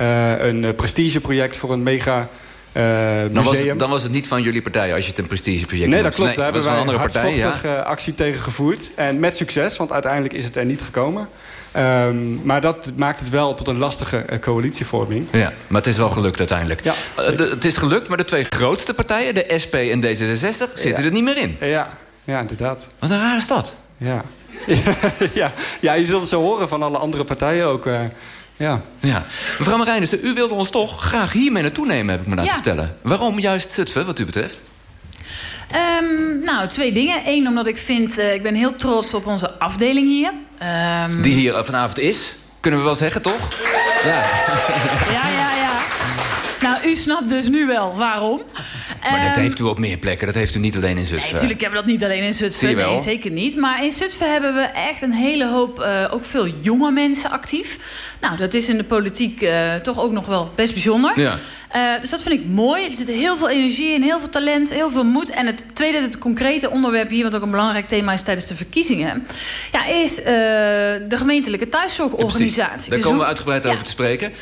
Uh, een prestigeproject voor een mega uh, museum. Dan was, het, dan was, het, niet van jullie partij als je het een prestigeproject Nee, dat klopt. Nee, Daar hebben wij een andere partij, ja. actie tegen gevoerd. En met succes, want uiteindelijk is het er niet gekomen. Um, maar dat maakt het wel tot een lastige coalitievorming. Ja, maar het is wel gelukt uiteindelijk. Ja, uh, de, het is gelukt, maar de twee grootste partijen, de SP en D66, zitten ja. er niet meer in. Ja, ja inderdaad. Wat een rare stad. Ja. ja. ja, je zult het zo horen van alle andere partijen ook. Uh, ja. ja. Mevrouw Marijnissen, u wilde ons toch graag hiermee naartoe nemen, heb ik me laten Ja. vertellen. Waarom juist Zutphen, wat u betreft? Ehm, nou, twee dingen. Eén, omdat ik vind, eh, ik ben heel trots op onze afdeling hier. Ehm, Die hier vanavond is, kunnen we wel zeggen, toch? Ja. Ja, ja, ja. Nou, u snapt dus nu wel waarom. Maar dat Ehm, heeft u op meer plekken. Dat heeft u niet alleen in Nee, Zutphen. natuurlijk hebben we dat niet alleen in Zutphen. Nee, zeker niet. Maar in Zutphen hebben we echt een hele hoop, eh, ook veel jonge mensen actief. Nou, dat is in de politiek eh, toch ook nog wel best bijzonder. Ja. Eh, dus dat vind ik mooi. Er zit heel veel energie in, heel veel talent, heel veel moed. En het tweede, het concrete onderwerp hier... wat ook een belangrijk thema is tijdens de verkiezingen... Ja, is de gemeentelijke thuiszorgorganisatie. Daar Dus komen we uitgebreid Ja. over te spreken.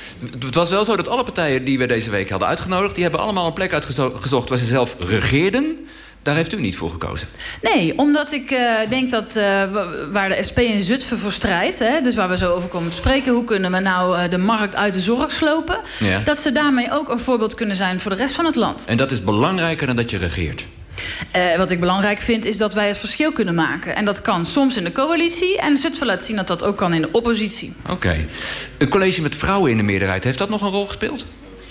Het was wel zo dat alle partijen die we deze week hadden uitgenodigd... die hebben allemaal een plek uitgezocht waar ze zelf regeerden. Daar heeft u niet voor gekozen. Nee, omdat ik eh, denk dat eh, wa- waar de SP in Zutphen voor strijdt... Hè, dus waar we zo over komen te spreken... hoe kunnen we nou eh, de markt uit de zorg slopen... Ja. dat ze daarmee ook een voorbeeld kunnen zijn voor de rest van het land. En dat is belangrijker dan dat je regeert. Wat ik belangrijk vind is dat wij het verschil kunnen maken. En dat kan soms in de coalitie... en Zutphen laat zien dat dat ook kan in de oppositie. Oké. Een college met vrouwen in de meerderheid, heeft dat nog een rol gespeeld?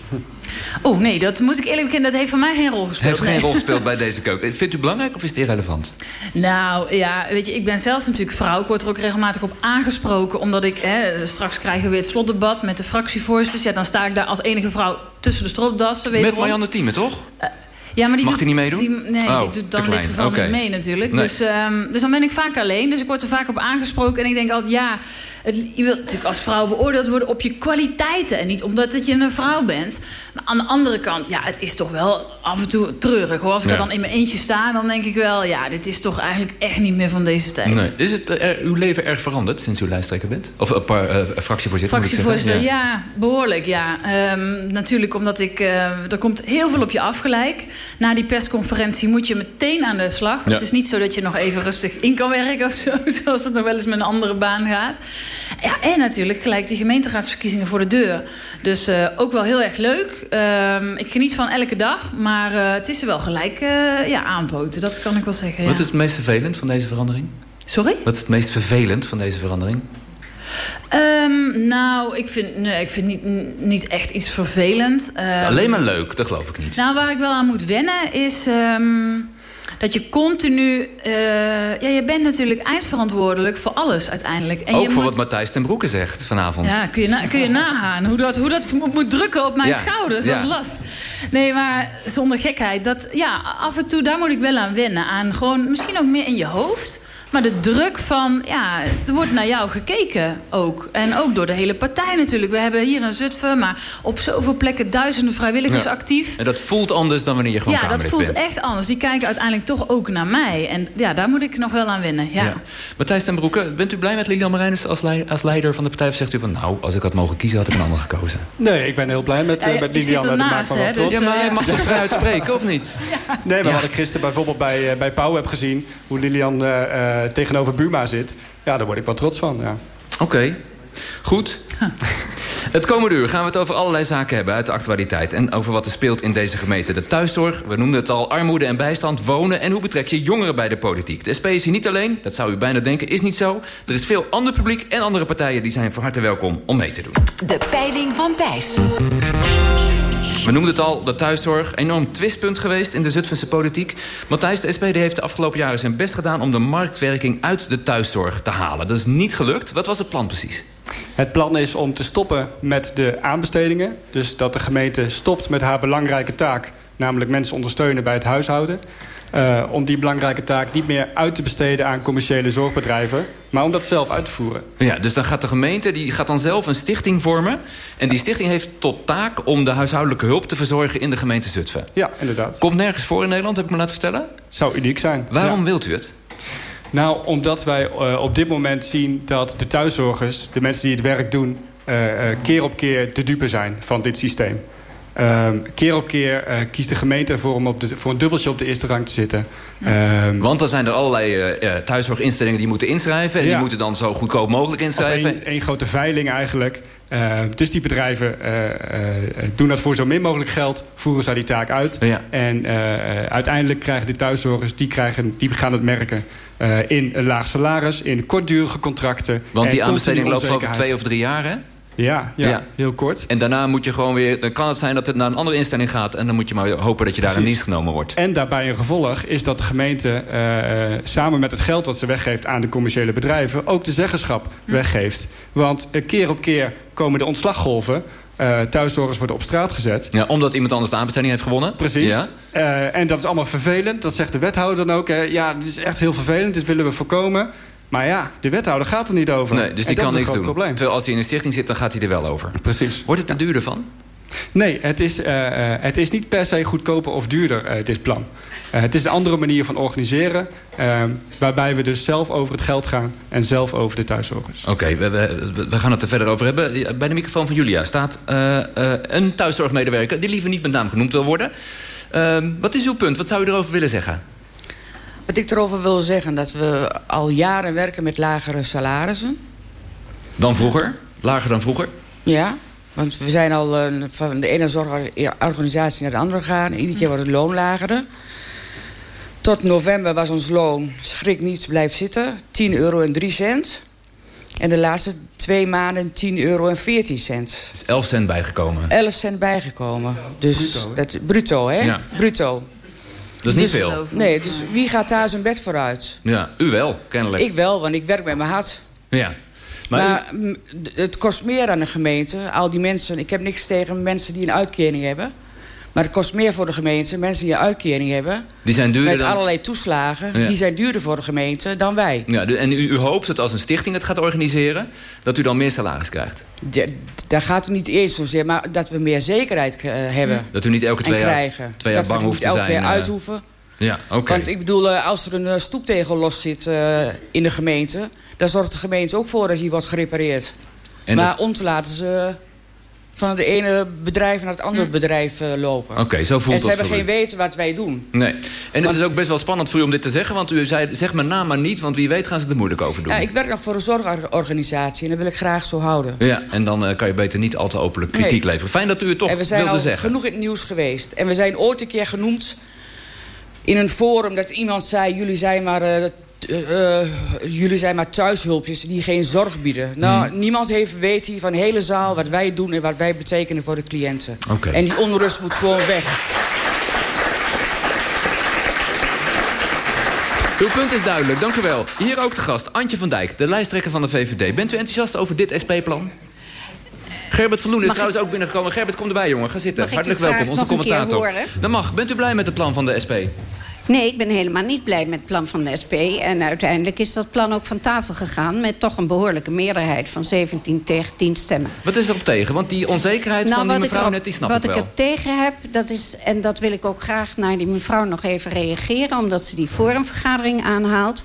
Oeh, nee, dat moet ik eerlijk bekennen... dat heeft voor mij geen rol gespeeld. Heeft geen nee. rol gespeeld bij deze keuken. Vindt u het belangrijk of is het irrelevant? Nou ja, weet je, ik ben zelf natuurlijk vrouw. Ik word er ook regelmatig op aangesproken. Omdat ik, hè, straks krijgen we weer het slotdebat met de fractievoorzitters. Ja, dan sta ik daar als enige vrouw tussen de stropdassen. Met wederom. Marianne Thieme, toch? Ja, maar die Mag doet- die niet meedoen? die- nee, Oh, die doet dan in dit Oké. niet mee natuurlijk. Nee. Dus, ehm, dus dan ben ik vaak alleen. Dus ik word er vaak op aangesproken. En ik denk altijd, ja, het, je wilt natuurlijk als vrouw beoordeeld worden op je kwaliteiten. En niet omdat het je een vrouw bent. Maar aan de andere kant, ja, het is toch wel af en toe treurig. Hoor. Als ik Ja. er dan in mijn eentje sta, dan denk ik wel... ja, dit is toch eigenlijk echt niet meer van deze tijd. Nee. Is het, eh, er- uw leven erg veranderd sinds u lijsttrekker bent? Of eh, par- eh, fractievoorzitter? Fractievoorzitter, ja. behoorlijk, ja. Ehm, natuurlijk omdat ik... er komt heel veel op je af gelijk. Na die persconferentie moet je meteen aan de slag. Ja. Het is niet zo dat je nog even rustig in kan werken of zo... zoals dat nog wel eens met een andere baan gaat. Ja, en natuurlijk gelijk die gemeenteraadsverkiezingen voor de deur. Dus eh, ook wel heel erg leuk. Ehm, ik geniet van elke dag, maar eh, het is er wel gelijk eh, ja, aanboten. Dat kan ik wel zeggen, ja. Wat is het meest vervelend van deze verandering? Sorry? Wat is het meest vervelend van deze verandering? Ehm, nou, ik vind, nee, ik vind niet, niet echt iets vervelend. Het is Ehm, alleen maar leuk, dat geloof ik niet. Nou, waar ik wel aan moet wennen is dat je continu... eh, ja, je bent natuurlijk eindverantwoordelijk voor alles uiteindelijk. En Ook je voor moet, wat Matthijs ten Broeke zegt vanavond. Ja, kun je, na- kun je nagaan hoe dat, hoe dat moet, drukken op mijn Ja, schouders ja. als last. Nee, maar zonder gekheid. Dat, ja, af en toe, daar moet ik wel aan wennen. Aan gewoon, misschien ook meer in je hoofd. Maar de druk van, ja, er wordt naar jou gekeken ook. En ook door de hele partij natuurlijk. We hebben hier in Zutphen, maar op zoveel plekken duizenden vrijwilligers Ja. actief. En dat voelt anders dan wanneer je gewoon Ja, dat voelt bent. echt anders. Die kijken uiteindelijk toch ook naar mij. En ja, daar moet ik nog wel aan wennen. Ja. Ja. Matthijs ten Broeke, bent u blij met Lilian Marijnissen als, als leider van de partij? Of zegt u van, nou, als ik had mogen kiezen, had ik een ander gekozen? Nee, ik ben heel blij met, Ja, eh, met Lilian. Die ernaast, maakt me wel hè, trots. dus, ja, maar eh, je mag toch vrij uitspreken, of niet? Nee, maar Ja. wat ik gisteren bijvoorbeeld bij, eh, bij Pauw heb gezien... hoe Lilian eh, eh, tegenover Buma zit... ja, daar word ik wel trots van, ja. Oké, goed. Het komende uur gaan we het over allerlei zaken hebben uit de actualiteit... en over wat er speelt in deze gemeente. De thuiszorg, we noemden het al, armoede en bijstand, wonen... en hoe betrek je jongeren bij de politiek. De SP is hier niet alleen, dat zou u bijna denken, is niet zo. Er is veel ander publiek en andere partijen die zijn van harte welkom om mee te doen. De peiling van Thijs. We noemden het al, de thuiszorg. Enorm twistpunt geweest in de Zutphense politiek. Matthijs, de SPD heeft de afgelopen jaren zijn best gedaan... om de marktwerking uit de thuiszorg te halen. Dat is niet gelukt. Wat was het plan precies? Het plan is om te stoppen met de aanbestedingen. Dus dat de gemeente stopt met haar belangrijke taak... namelijk mensen ondersteunen bij het huishouden. Eh, om die belangrijke taak niet meer uit te besteden aan commerciële zorgbedrijven... maar om dat zelf uit te voeren. Ja, dus dan gaat de gemeente die gaat dan zelf een stichting vormen. En die stichting heeft tot taak om de huishoudelijke hulp te verzorgen in de gemeente Zutphen. Ja, inderdaad. Komt nergens voor in Nederland, heb ik me laten vertellen. Zou uniek zijn. Waarom Ja. wilt u het? Nou, omdat wij eh, op dit moment zien dat de thuiszorgers... de mensen die het werk doen, eh, keer op keer de dupe zijn van dit systeem. Ehm, keer op keer eh, kiest de gemeente ervoor om op de, voor een dubbeltje op de eerste rang te zitten. Ehm, Want dan zijn er allerlei eh, thuiszorginstellingen die moeten inschrijven... en die moeten dan zo goedkoop mogelijk inschrijven. één, één grote veiling eigenlijk. Eh, dus die bedrijven doen dat voor zo min mogelijk geld. Voeren zij die taak uit. En uiteindelijk krijgen de thuiszorgers... die, krijgen, die gaan het merken in een laag salaris... in kortdurige contracten. Want die aanbesteding loopt over twee of drie jaar, hè? Ja, ja, heel kort. En daarna moet je gewoon weer... Dan kan het zijn dat het naar een andere instelling gaat... en dan moet je maar hopen dat je daar in Precies. dienst genomen wordt. En daarbij een gevolg is dat de gemeente eh, samen met het geld wat ze weggeeft aan de commerciële bedrijven ook de zeggenschap weggeeft. Want eh, keer op keer komen de ontslaggolven. eh thuiszorgers worden op straat gezet. Ja, omdat iemand anders de aanbesteding heeft gewonnen? Precies. Ja. En dat is allemaal vervelend. Dat zegt de wethouder dan ook. hè. ja, dit is echt heel vervelend. Dit willen we voorkomen. Maar ja, de wethouder gaat er niet over. Nee, dus die dat kan niks doen. probleem. Terwijl als hij in een stichting zit, dan gaat hij er wel over. Precies. Wordt het te duurder van? Nee, het is, eh, eh, het is niet per se goedkoper of duurder, eh, dit plan. Het is een andere manier van organiseren... waarbij we dus zelf over het geld gaan en zelf over de thuiszorgers. Oké, we, we, we gaan het er verder over hebben. Bij de microfoon van Julia staat een thuiszorgmedewerker... die liever niet met naam genoemd wil worden. Ehm, wat is uw punt? Wat zou u erover willen zeggen? Wat ik erover wil zeggen, dat we al jaren werken met lagere salarissen. Dan vroeger? Lager dan vroeger? Ja, want we zijn al eh, van de ene zorgorganisatie naar de andere gegaan. Iedere keer wordt het loon lager. Tot november was ons loon, schrik niet, blijf zitten, 10 euro en 3 cent. En de laatste twee maanden 10 euro en 14 cent. Er is 11 cent bijgekomen. 11 cent bijgekomen. Dus Bruto, hè? dat, bruto, hè? Ja. Bruto. Dat is niet Dus- veel. Nee, dus wie gaat daar zijn bed vooruit? Ja, u wel, kennelijk. Ik wel, want ik werk met mijn hart. Ja. Maar, Maar, u- d- het kost meer aan de gemeente. Al die mensen, ik heb niks tegen mensen die een uitkering hebben. Maar het kost meer voor de gemeente. Mensen die een uitkering hebben. die zijn duurder met dan... allerlei toeslagen. Ja. Die zijn duurder voor de gemeente dan wij. Ja, de- en u, u hoopt dat als een stichting het gaat organiseren... dat u dan meer salaris krijgt? D- daar gaat het niet eens zozeer. Maar dat we meer zekerheid eh, hebben. Dat u niet elke twee jaar, krijgen. twee jaar dat bang we er hoeft niet te elke zijn. keer eh, uit hoeven. Ja, oké. Want ik bedoel, eh, als er een stoeptegel los zit in de gemeente... dan zorgt de gemeente ook voor dat die wordt gerepareerd. En maar dat- ons laten ze van het ene bedrijf naar het andere bedrijf eh, lopen. Oké, zo voelt en ze dat hebben geen u. weten wat wij doen. Nee. En het is ook best wel spannend voor u om dit te zeggen... want u zei, zeg mijn naam maar niet... want wie weet gaan ze er moeilijk over doen. Ja, ik werk nog voor een zorgorganisatie en dat wil ik graag zo houden. Ja, en dan eh, kan je beter niet al te openlijk kritiek Nee. leveren. Fijn dat u het toch en we zijn wilde al zeggen. genoeg in het nieuws geweest. En we zijn ooit een keer genoemd in een forum dat iemand zei... jullie zijn maar, eh, eh, eh, jullie zijn maar thuishulpjes die geen zorg bieden. Nou, Hmm. niemand heeft weet hier van de hele zaal wat wij doen... en wat wij betekenen voor de cliënten. En die onrust moet gewoon weg. Uw punt is duidelijk, dank u wel. Hier ook de gast, Antje van Dijk, de lijsttrekker van de VVD. Bent u enthousiast over dit SP-plan? Gerbert van Loen is Mag trouwens ook binnengekomen. Gerbert, kom erbij, jongen. Ga zitten. Hartelijk welkom, onze commentator. Dat mag. Bent u blij met het plan van de SP? Nee, ik ben helemaal niet blij met het plan van de SP. En uiteindelijk is dat plan ook van tafel gegaan... met toch een behoorlijke meerderheid van 17 tegen 10 stemmen. Wat is erop tegen? Want die onzekerheid van die Nou, wat mevrouw ik, net, die snap wat ik wel. er tegen heb, dat is, en dat wil ik ook graag naar die mevrouw nog even reageren... omdat ze die forumvergadering aanhaalt.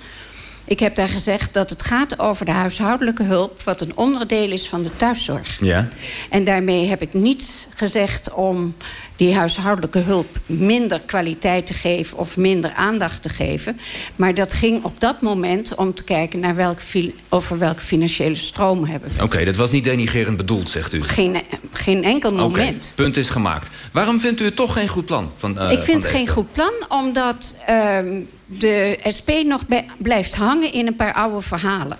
Ik heb daar gezegd dat het gaat over de huishoudelijke hulp... wat een onderdeel is van de thuiszorg. Ja. En daarmee heb ik niets gezegd om die huishoudelijke hulp minder kwaliteit te geven of minder aandacht te geven. Maar dat ging op dat moment om te kijken naar welke, over welke financiële stroom hebben we. Oké, dat was niet denigerend bedoeld, zegt u. Geen, geen enkel moment. punt is gemaakt. Waarom vindt u het toch geen goed plan? Van, eh, ik vind het geen goed plan, omdat ehm, de SP nog bij- blijft hangen in een paar oude verhalen.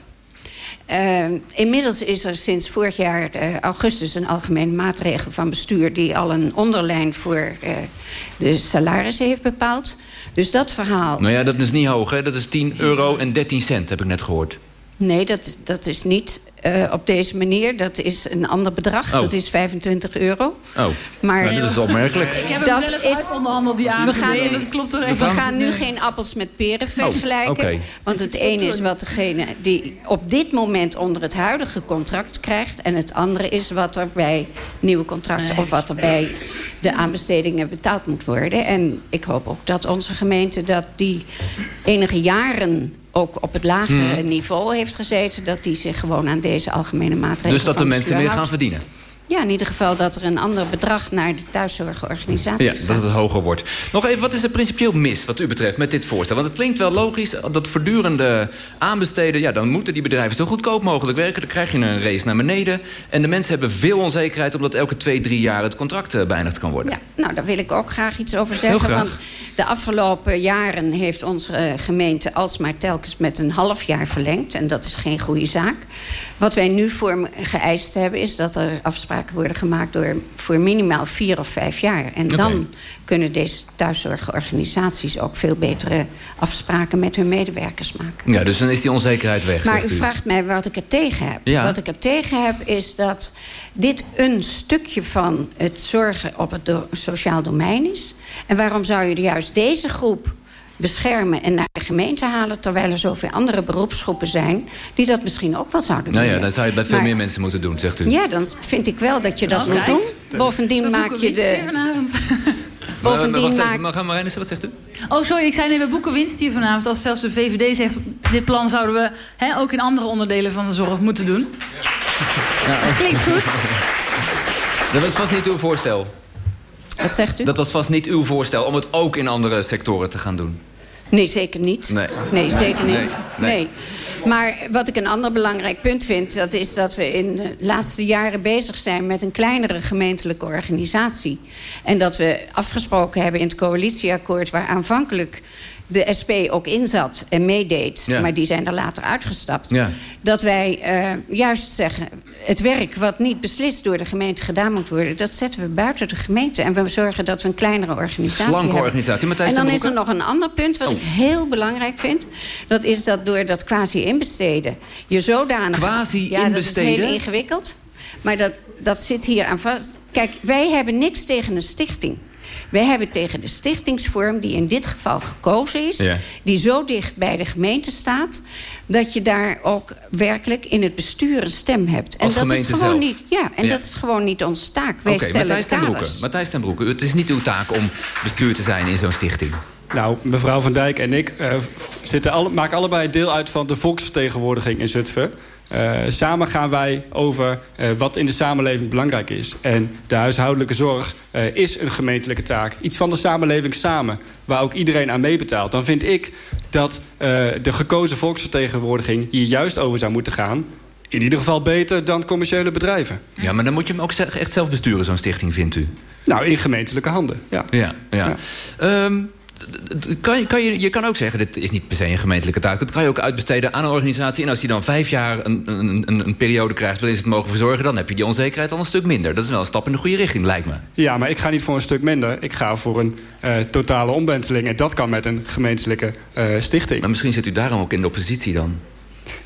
Ehm, inmiddels is er sinds vorig jaar eh, augustus een algemene maatregel van bestuur... die al een onderlijn voor eh, de salarissen heeft bepaald. Dus dat verhaal... Nou ja, dat is niet hoog, hè? Dat is 10 euro en 13 cent, heb ik net gehoord. Nee, dat, is- dat is niet eh, op deze manier. Dat is een ander bedrag. Oh. Dat is 25 euro. Oh, Maar Nou, dat is opmerkelijk. Ik heb Dat hem zelf is- uitonderhandeld, die We ANVB, gaan, dat klopt er we gaan nu geen appels met peren vergelijken. oké. Want het ene is wat degene die op dit moment onder het huidige contract krijgt... en het andere is wat er bij nieuwe contracten... of wat er bij de aanbestedingen betaald moet worden. En ik hoop ook dat onze gemeente dat die enige jaren ook op het lagere Hmm. niveau heeft gezeten... dat die zich gewoon aan deze algemene maatregelen Dus dat de mensen meer gaan verdienen. Ja, in ieder geval dat er een ander bedrag naar de thuiszorgorganisaties Ja, gaat. dat het hoger wordt. Nog even, wat is er principieel mis wat u betreft met dit voorstel? Want het klinkt wel logisch dat voortdurende aanbesteden... ja, dan moeten die bedrijven zo goedkoop mogelijk werken. Dan krijg je een race naar beneden. En de mensen hebben veel onzekerheid... omdat elke twee, drie jaar het contract eh, beëindigd kan worden. Ja, nou, daar wil ik ook graag iets over Heel zeggen. graag. Want de afgelopen jaren heeft onze eh, gemeente alsmaar telkens met een half jaar verlengd. En dat is geen goede zaak. Wat wij nu voor geëist hebben, is dat er afspraken worden gemaakt door voor minimaal vier of vijf jaar. En dan kunnen deze thuiszorgorganisaties ook veel betere afspraken met hun medewerkers maken. Ja, dus dan is die onzekerheid weg, Maar u vraagt mij wat ik er tegen heb. Ja. Wat ik er tegen heb is dat dit een stukje van het zorgen op het do- sociaal domein is. En waarom zou je juist deze groep beschermen en naar de gemeente halen... terwijl er zoveel andere beroepsgroepen zijn... die dat misschien ook wel zouden Nou willen. ja, dan zou je het bij veel Maar- meer mensen moeten doen, zegt u. Ja, dan vind ik wel dat je dat Oh, moet doen. Bovendien maak je de... Bovendien Eh, wacht maak- even, mevrouw Marijnissen, wat zegt u? Oh, sorry, ik zei nee, we boeken winst hier vanavond. Als zelfs de VVD zegt, dit plan zouden we hè, ook in andere onderdelen van de zorg moeten doen. Klinkt goed. Dat was vast niet uw voorstel. Wat zegt u? Dat was vast niet uw voorstel om het ook in andere sectoren te gaan doen. Nee, zeker niet. Nee. Nee, zeker niet. Nee, Nee. nee. Maar wat ik een ander belangrijk punt vind... dat is dat we in de laatste jaren bezig zijn... met een kleinere gemeentelijke organisatie. En dat we afgesproken hebben in het coalitieakkoord... waar aanvankelijk de SP ook in zat en meedeed... Ja. maar die zijn er later uitgestapt... Ja. dat wij eh, juist zeggen... het werk wat niet beslist door de gemeente gedaan moet worden... dat zetten we buiten de gemeente. En we zorgen dat we een kleinere organisatie Slanke hebben. organisatie. Matthijs en dan is er nog een ander punt wat Oh. ik heel belangrijk vind. Dat is dat door dat quasi-inbesteden... je zodanig... Ja, dat is Quasi-inbesteden? heel ingewikkeld. Maar dat, dat zit hier aan vast. Kijk, wij hebben niks tegen een stichting. Wij hebben tegen de stichtingsvorm die in dit geval gekozen is... Ja. die zo dicht bij de gemeente staat... dat je daar ook werkelijk in het bestuur een stem hebt. En Als dat is gemeente gewoon zelf. niet. Ja, en Ja. dat is gewoon niet onze taak. Wij Oké, stellen Matthijs ten Broeke. kaders. Matthijs ten Broeke, het is niet uw taak om bestuur te zijn in zo'n stichting. Nou, mevrouw Van Dijk en ik eh, zitten alle, maken allebei deel uit van de volksvertegenwoordiging in Zutphen. Eh, samen gaan wij over eh, wat in de samenleving belangrijk is. En de huishoudelijke zorg eh, is een gemeentelijke taak. Iets van de samenleving samen, waar ook iedereen aan meebetaalt. Dan vind ik dat de gekozen volksvertegenwoordiging hier juist over zou moeten gaan. In ieder geval beter dan commerciële bedrijven. Ja, maar dan moet je hem ook echt zelf besturen, zo'n stichting, vindt u? Nou, in gemeentelijke handen, ja. Ja, ja. Ehm, kan je, kan je, je kan ook zeggen, dit is niet per se een gemeentelijke taak. Dat kan je ook uitbesteden aan een organisatie. En als die dan vijf jaar een, een, een, een periode krijgt... waarin ze het mogen verzorgen... dan heb je die onzekerheid al een stuk minder. Dat is wel een stap in de goede richting, lijkt me. Ja, maar ik ga niet voor een stuk minder. Ik ga voor een eh, totale omwenteling. En dat kan met een gemeentelijke eh, stichting. Maar misschien zit u daarom ook in de oppositie dan.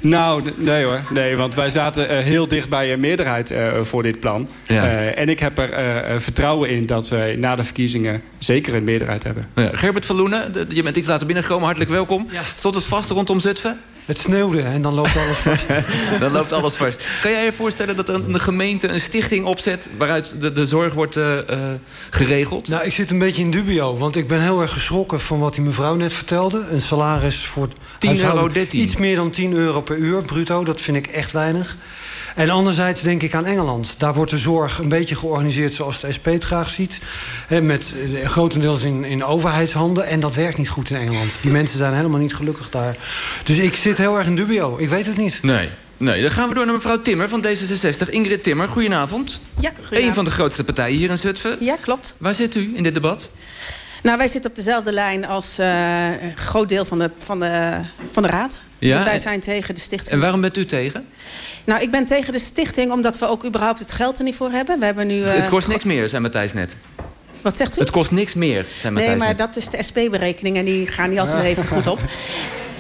Nou, nee hoor. Nee, want wij zaten eh, heel dicht bij een meerderheid eh, voor dit plan. Ja. Eh, en ik heb er vertrouwen in dat wij na de verkiezingen zeker een meerderheid hebben. Ja, Gerbert van Loenen, je bent iets later binnengekomen. Hartelijk welkom. Stond het vast rondom Zutphen? Het sneeuwde en dan loopt alles vast. Dan loopt alles vast. Kan jij je voorstellen dat een, een gemeente een stichting opzet... waaruit de, de zorg wordt eh, eh, geregeld? Nou, ik zit een beetje in dubio, want ik ben heel erg geschrokken van wat die mevrouw net vertelde. Een salaris voor 10 huishouden- euro 13. Iets meer dan 10 euro per uur, bruto. Dat vind ik echt weinig. En anderzijds denk ik aan Engeland. Daar wordt de zorg een beetje georganiseerd zoals de SP het graag ziet. Hè, met eh, grotendeels in, in overheidshanden. En dat werkt niet goed in Engeland. Die mensen zijn helemaal niet gelukkig daar. Dus ik zit heel erg in dubio. Ik weet het niet. Nee. Nee, dan gaan we door naar mevrouw Timmer van D66. Ingrid Timmer, goedenavond. Ja, Een van de grootste partijen hier in Zutphen. Ja, klopt. Waar zit u in dit debat? Nou, wij zitten op dezelfde lijn als eh, een groot deel van de, van de, van de raad. Ja, dus wij en- zijn tegen de stichting. En waarom bent u tegen? Nou, ik ben tegen de stichting omdat we ook überhaupt het geld er niet voor hebben. We hebben nu... eh, het kost niks meer, zei Matthijs net. Wat zegt u? Het kost niks meer, zei Matthijs Nee, maar net. dat is de SP-berekening en die gaan niet altijd Ja. even goed op.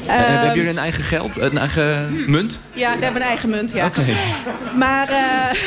Eh, Ehm, hebben jullie een eigen geld, een eigen munt? Ja, ze hebben een eigen munt, ja. Maar eh,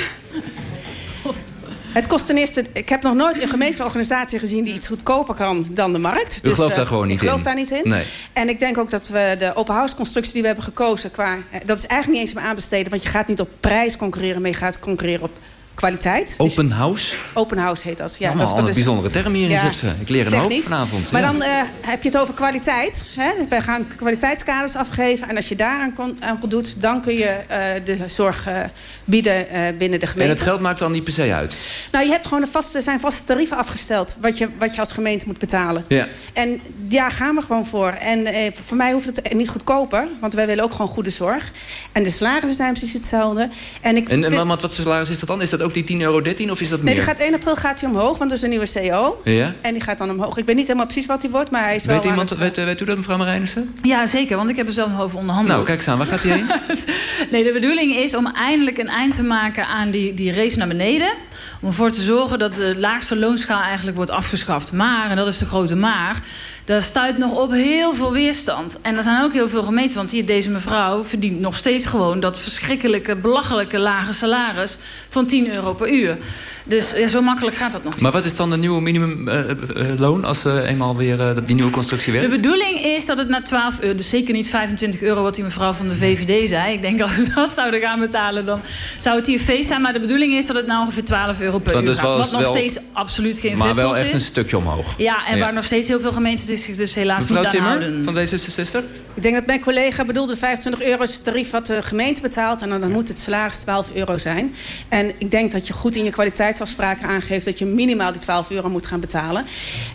het kost ten eerste... Ik heb nog nooit een gemeentelijke organisatie gezien... die iets goedkoper kan dan de markt. U gelooft eh, daar gewoon niet ik geloof in? daar niet in. Nee. En ik denk ook dat we de open house constructie die we hebben gekozen... Qua, eh, dat is eigenlijk niet eens meer aanbesteden... want je gaat niet op prijs concurreren... maar je gaat concurreren op kwaliteit. Open house? Open house heet dat. Ja, Allemaal dat is, een dus- bijzondere term hier in Ja, Zutphen. Ik leer een hoop technisch. vanavond. Maar ja. dan eh, heb je het over kwaliteit. Hè? Wij gaan kwaliteitskaders afgeven. En als je daaraan kon- aan voldoet, dan kun je eh, de zorg eh, bieden binnen de En gemeente. het geld maakt dan niet per se uit? Nou, je hebt gewoon een vaste, zijn vaste tarieven afgesteld... wat je, wat je als gemeente moet betalen. Ja. En daar gaan we gewoon voor. En voor mij hoeft het niet goedkoper. Want wij willen ook gewoon goede zorg. En de salarissen zijn precies hetzelfde. En ik En, en wat, wat voor salaris is dat dan? Is dat ook die 10,13 euro of is dat meer? Nee, die gaat 1 april gaat hij omhoog, want er is een nieuwe CEO. Ja? En die gaat dan omhoog. Ik weet niet helemaal precies wat hij wordt, maar hij is wel Weet, aan iemand, het- weet, weet u dat, mevrouw Marijnissen? Ja, zeker, want ik heb er zelf over onderhandeld. Nou, kijk eens aan. Waar gaat hij heen? Nee, de bedoeling is om eindelijk een eind te maken aan die, die race naar beneden. Om ervoor te zorgen dat de laagste loonschaal eigenlijk wordt afgeschaft. Maar, en dat is de grote maar, daar stuit nog op heel veel weerstand. En er zijn ook heel veel gemeenten, want hier, deze mevrouw verdient nog steeds gewoon dat verschrikkelijke, belachelijke lage salaris van 10 euro per uur. Dus ja, zo makkelijk gaat dat nog niet. Maar wat is dan de nieuwe minimumloon als uh, eenmaal weer die nieuwe constructie werkt? De bedoeling is dat het naar 12 euro, dus zeker niet 25 euro wat die mevrouw van de VVD zei. Ik denk als we dat zouden gaan betalen, dan zou het hier feest zijn. Maar de bedoeling is dat het nou ongeveer 12 euro per Dat uur is gaat. wel- Wat nog wel- steeds absoluut geen Maar wel vetpos echt is. een stukje omhoog. Ja, en waar nog steeds heel veel gemeenten zich dus helaas Mevrouw niet aan Timmer houden. van D66? Ik denk dat mijn collega bedoelde 25 euro is het tarief wat de gemeente betaalt. En dan, dan moet het salaris 12 euro zijn. En ik denk dat je goed in je kwaliteitsafspraken aangeeft... dat je minimaal die 12 euro moet gaan betalen.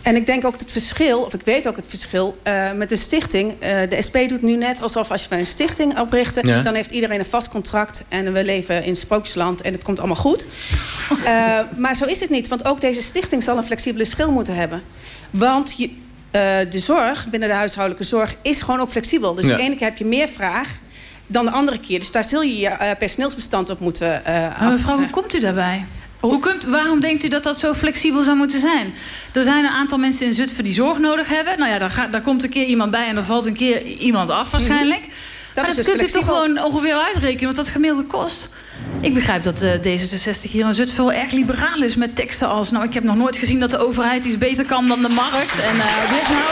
En ik denk ook het verschil, of ik weet ook het verschil... eh, met een stichting. Eh, de SP doet nu net alsof als we een stichting oprichten... Ja. dan heeft iedereen een vast contract. En we leven in sprookjesland en het komt allemaal goed. Eh, maar zo is het niet. Want ook deze stichting zal een flexibele schil moeten hebben. Want je, de zorg binnen de huishoudelijke zorg is gewoon ook flexibel. Dus Ja. de ene keer heb je meer vraag dan de andere keer. Dus daar zul je je eh, personeelsbestand op moeten eh Maar af... mevrouw, hoe komt u daarbij? Hoe kunt, waarom denkt u dat dat zo flexibel zou moeten zijn? Er zijn een aantal mensen in Zutphen die zorg nodig hebben. Nou ja, daar, gaat, daar komt een keer iemand bij en er valt een keer iemand af waarschijnlijk. Dat maar is dat dus kunt u toch gewoon ongeveer uitrekenen wat dat gemiddelde kost? Ik begrijp dat eh, D66 hier in Zutphen erg liberaal is met teksten als... nou, ik heb nog nooit gezien dat de overheid iets beter kan dan de markt. En eh, dit nou...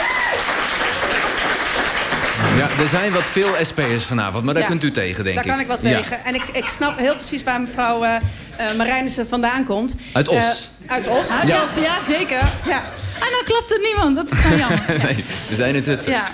Ja, er zijn wat veel SP'ers vanavond, maar daar Ja, kunt u tegen, denk Daar ik. kan ik wel Ja. tegen. En ik, ik snap heel precies waar mevrouw eh eh, Marijnissen vandaan komt. Uit Os. Uit Os. Uit Ja. Os, ja, zeker. Ja. En dan klopt het niemand, dat is nou jammer. nee, we zijn in Zutphen. Ja.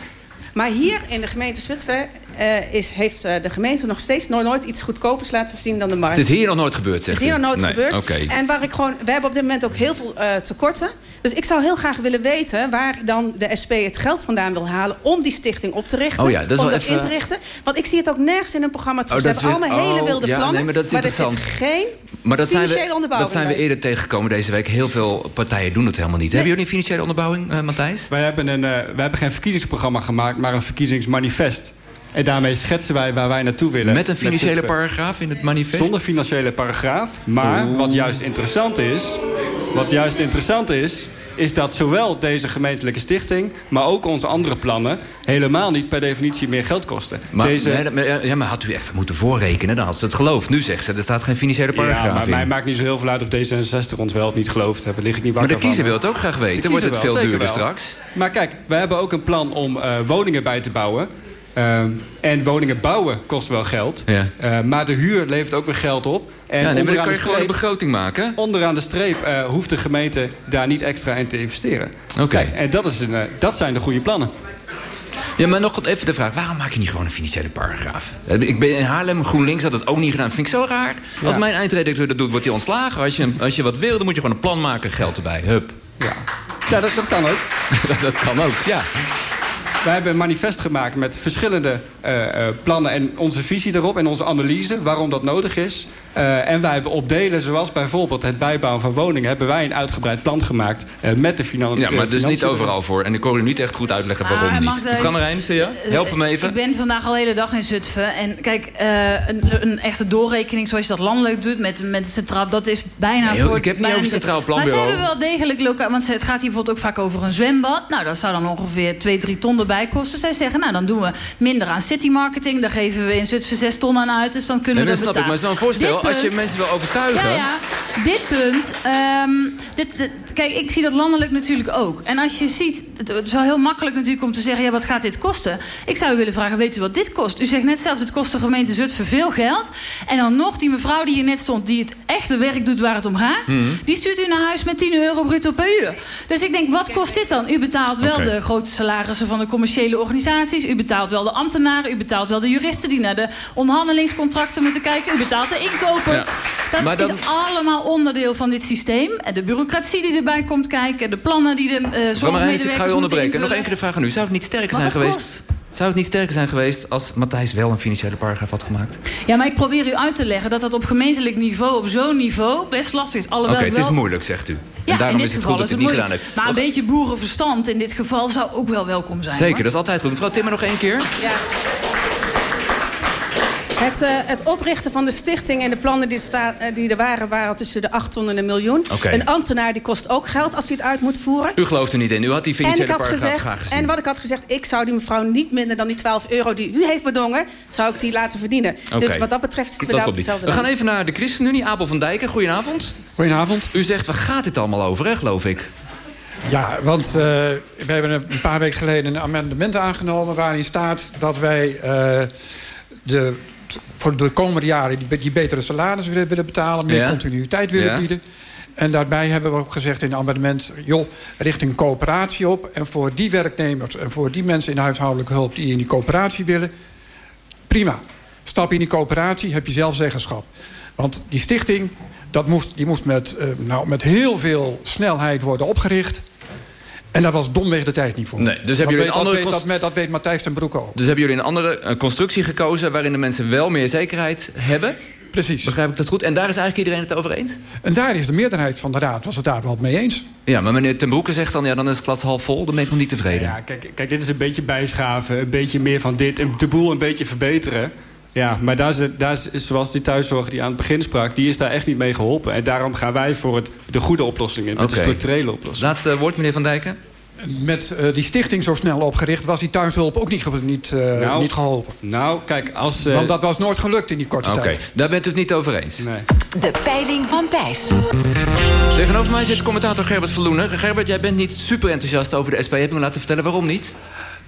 Maar hier in de gemeente Zutphen eh, is, heeft eh, de gemeente nog steeds nooit, nooit iets goedkopers laten zien dan de markt. Het is hier nog nooit gebeurd, Het zegt is hier u? nog nooit Nee, gebeurd. En waar ik gewoon, we hebben op dit moment ook heel veel eh, tekorten. Dus ik zou heel graag willen weten waar dan de SP het geld vandaan wil halen om die stichting op te richten. Oh ja, dat is om dat even- in te richten. Want ik zie het ook nergens in een programma terug. Oh, Ze hebben allemaal hele oh, wilde ja, plannen. nee, maar dat is er zit interessant. geen Maar dat zijn, financiële we, onderbouwing dat zijn we eerder tegengekomen deze week. Heel veel partijen doen het helemaal niet. Hebben jullie een financiële onderbouwing, eh, Matthijs? Wij hebben, een, eh, wij hebben geen verkiezingsprogramma gemaakt, maar een verkiezingsmanifest. En daarmee schetsen wij waar wij naartoe willen. Met een financiële paragraaf in het manifest? Zonder financiële paragraaf. Maar wat juist interessant is... Wat juist interessant is... is dat zowel deze gemeentelijke stichting... maar ook onze andere plannen... helemaal niet per definitie meer geld kosten. Maar, deze... nee, maar- ja, maar had u even moeten voorrekenen, dan had ze het geloofd. Nu zegt ze, er staat geen financiële paragraaf ja, maar in. mij maakt niet zo heel veel uit of D66 ons wel of niet gelooft hebben. Lig ik niet Maar wakker de kiezer van. wil het ook graag weten. De Wordt het kiezer veel wel, duurder wel. straks? Maar kijk, we hebben ook een plan om eh, woningen bij te bouwen. Ehm, en woningen bouwen kost wel geld. Ja. Eh, maar de huur levert ook weer geld op. En ja, nee, maar dan kan je gewoon een begroting maken. Onderaan de streep eh, hoeft de gemeente daar niet extra in te investeren. Oké. En dat, is een, eh, dat zijn de goede plannen. Ja, maar nog even de vraag. Waarom maak je niet gewoon een financiële paragraaf? Ik ben in Haarlem, GroenLinks had dat ook niet gedaan. Vind ik zo raar. Als Ja. mijn eindredacteur dat doet, wordt hij ontslagen. Als je, als je wat wil, dan moet je gewoon een plan maken. Geld erbij. Hup. Ja, dat, dat kan ook. dat, dat kan ook, ja. Wij hebben een manifest gemaakt met verschillende eh, eh, plannen en onze visie erop en onze analyse waarom dat nodig is. Eh, en wij hebben op delen, zoals bijvoorbeeld het bijbouwen van woningen, hebben wij een uitgebreid plan gemaakt eh, met de financiën. Ja, maar dus niet overal voor. En ik kon u niet echt goed uitleggen waarom Ah, mag niet. Mevrouw Marijnissen, ja? Help hem even. Ik ben vandaag al de hele dag in Zutphen. En kijk, eh, een, een echte doorrekening zoals je dat landelijk doet... met, met het centraal, dat is bijna Nee, hoor, voor... ik heb niet over het Centraal Planbureau. Maar ze hebben wel degelijk lokaal... want het gaat hier bijvoorbeeld ook vaak over een zwembad. Nou, dat zou dan ongeveer 2, 3 ton erbij kosten. Zij zeggen, nou, dan doen we minder aan city marketing. Daar geven we in Zutphen 6 ton aan uit. Dus dan kunnen Nee, we dat dat snap ik. Maar het is wel een voorstel. Als je mensen wil overtuigen... Ja, ja. dit punt... ehm, dit, dit- kijk, ik zie dat landelijk natuurlijk ook. En als je ziet... Het het is wel heel makkelijk natuurlijk om te zeggen... ja, wat gaat dit kosten? Ik zou u willen vragen, weet u wat dit kost? U zegt net zelfs, het kost de gemeente Zutphen veel geld. En dan nog die mevrouw die hier net stond... die het echte werk doet waar het om gaat... Mhm. die stuurt u naar huis met 10 euro bruto per uur. Dus ik denk, wat kost dit dan? U betaalt wel de grote salarissen van de commerciële organisaties. U betaalt wel de ambtenaren. U betaalt wel de juristen die naar de onderhandelingscontracten moeten kijken. U betaalt de inkopers. Ja. Dat Maar is dan- allemaal onderdeel van dit systeem. En de bureaucratie die erbij komt kijken. De plannen die de uh, Mevrouw Marijnis, ik zorgmedewerkers ga u onderbreken. Nog invullen. één keer de vraag aan u. Zou het niet sterker Wat zijn geweest... Zou het niet sterker zijn geweest als Matthijs wel een financiële paragraaf had gemaakt? Ja, maar ik probeer u uit te leggen dat dat op gemeentelijk niveau... op zo'n niveau best lastig is. Oké, het is moeilijk, zegt u. Ja, en daarom in dit is het geval goed dat u het niet moeilijk. gedaan hebt. Maar een beetje boerenverstand in dit geval zou ook wel welkom zijn. Zeker, hoor. dat is altijd goed. Mevrouw Timmer, nog één keer. Ja. Het, eh, het oprichten van de stichting en de plannen die, sta, eh, die er waren... waren tussen de 800 en een miljoen. Een ambtenaar die kost ook geld als hij het uit moet voeren. U gelooft er niet in. U had die En, ik financiële had paragraaf gezegd, graag gezien. en wat ik had gezegd, ik zou die mevrouw niet minder dan die 12 euro die u heeft bedongen, zou ik die laten verdienen. Dus wat dat betreft zitten we daar op dezelfde We gaan even naar de ChristenUnie. Abel van Dijken, goedenavond. Goedenavond. U zegt, waar gaat dit allemaal over, hè, geloof ik? Ja, want eh, we hebben een paar weken geleden een amendement aangenomen... waarin staat dat wij eh, de, voor de komende jaren die, die betere salarissen willen, willen betalen... meer Ja. continuïteit willen Ja. bieden. En daarbij hebben we ook gezegd in het amendement... joh, richting coöperatie op. En voor die werknemers en voor die mensen in huishoudelijke hulp... die in die coöperatie willen, prima. Stap in die coöperatie, heb je zelf zeggenschap. Want die stichting, dat moest, die moest met, eh, nou, met heel veel snelheid worden opgericht. En daar was domweg de tijd niet voor. Nee, dus hebben dat, jullie weet, een andere dat, weet, dat, met- dat weet Matthijs ten Broeke ook. Dus hebben jullie een andere eh, constructie gekozen... waarin de mensen wel meer zekerheid hebben? Precies. Begrijp ik dat goed? En daar is eigenlijk iedereen het over eens? En daar is de meerderheid van de raad was het daar wel mee eens. Ja, maar meneer ten Broeke zegt dan... ja, dan is het glas half vol, dan ben ik nog niet tevreden. Ja, kijk, kijk, dit is een beetje bijschaven, een beetje meer van dit... en de boel een beetje verbeteren. Ja, maar daar is, daar is, zoals die thuiszorg die aan het begin sprak... die is daar echt niet mee geholpen. En daarom gaan wij voor het, de goede oplossing in, met de Oké. structurele oplossing. Laatste woord, meneer Van Dijken. Met eh, die stichting zo snel opgericht... was die thuishulp ook niet, eh, Nou, niet geholpen. Nou, kijk, als... eh, Want dat was nooit gelukt in die korte Oké, tijd. daar bent u het niet over eens. Nee. De peiling van Thijs. Tegenover mij zit commentator Gerbert Verloenen. Gerbert, jij bent niet super enthousiast over de SP. Heb je me laten vertellen waarom niet?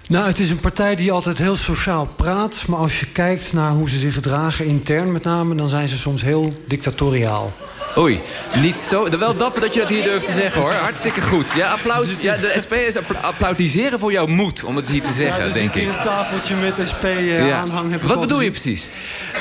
Nou, het is een partij die altijd heel sociaal praat. Maar als je kijkt naar hoe ze zich gedragen, intern met name... dan zijn ze soms heel dictatoriaal. Oei, niet zo. Wel dapper dat je dat hier durft te zeggen, hoor. Hartstikke goed. Ja, applaus. Ja, de SP'ers appla- applaudisseren voor jouw moed om het hier te zeggen, dus denk ik ik. een tafeltje met SP-aanhang heb ik Wat bedoel je precies?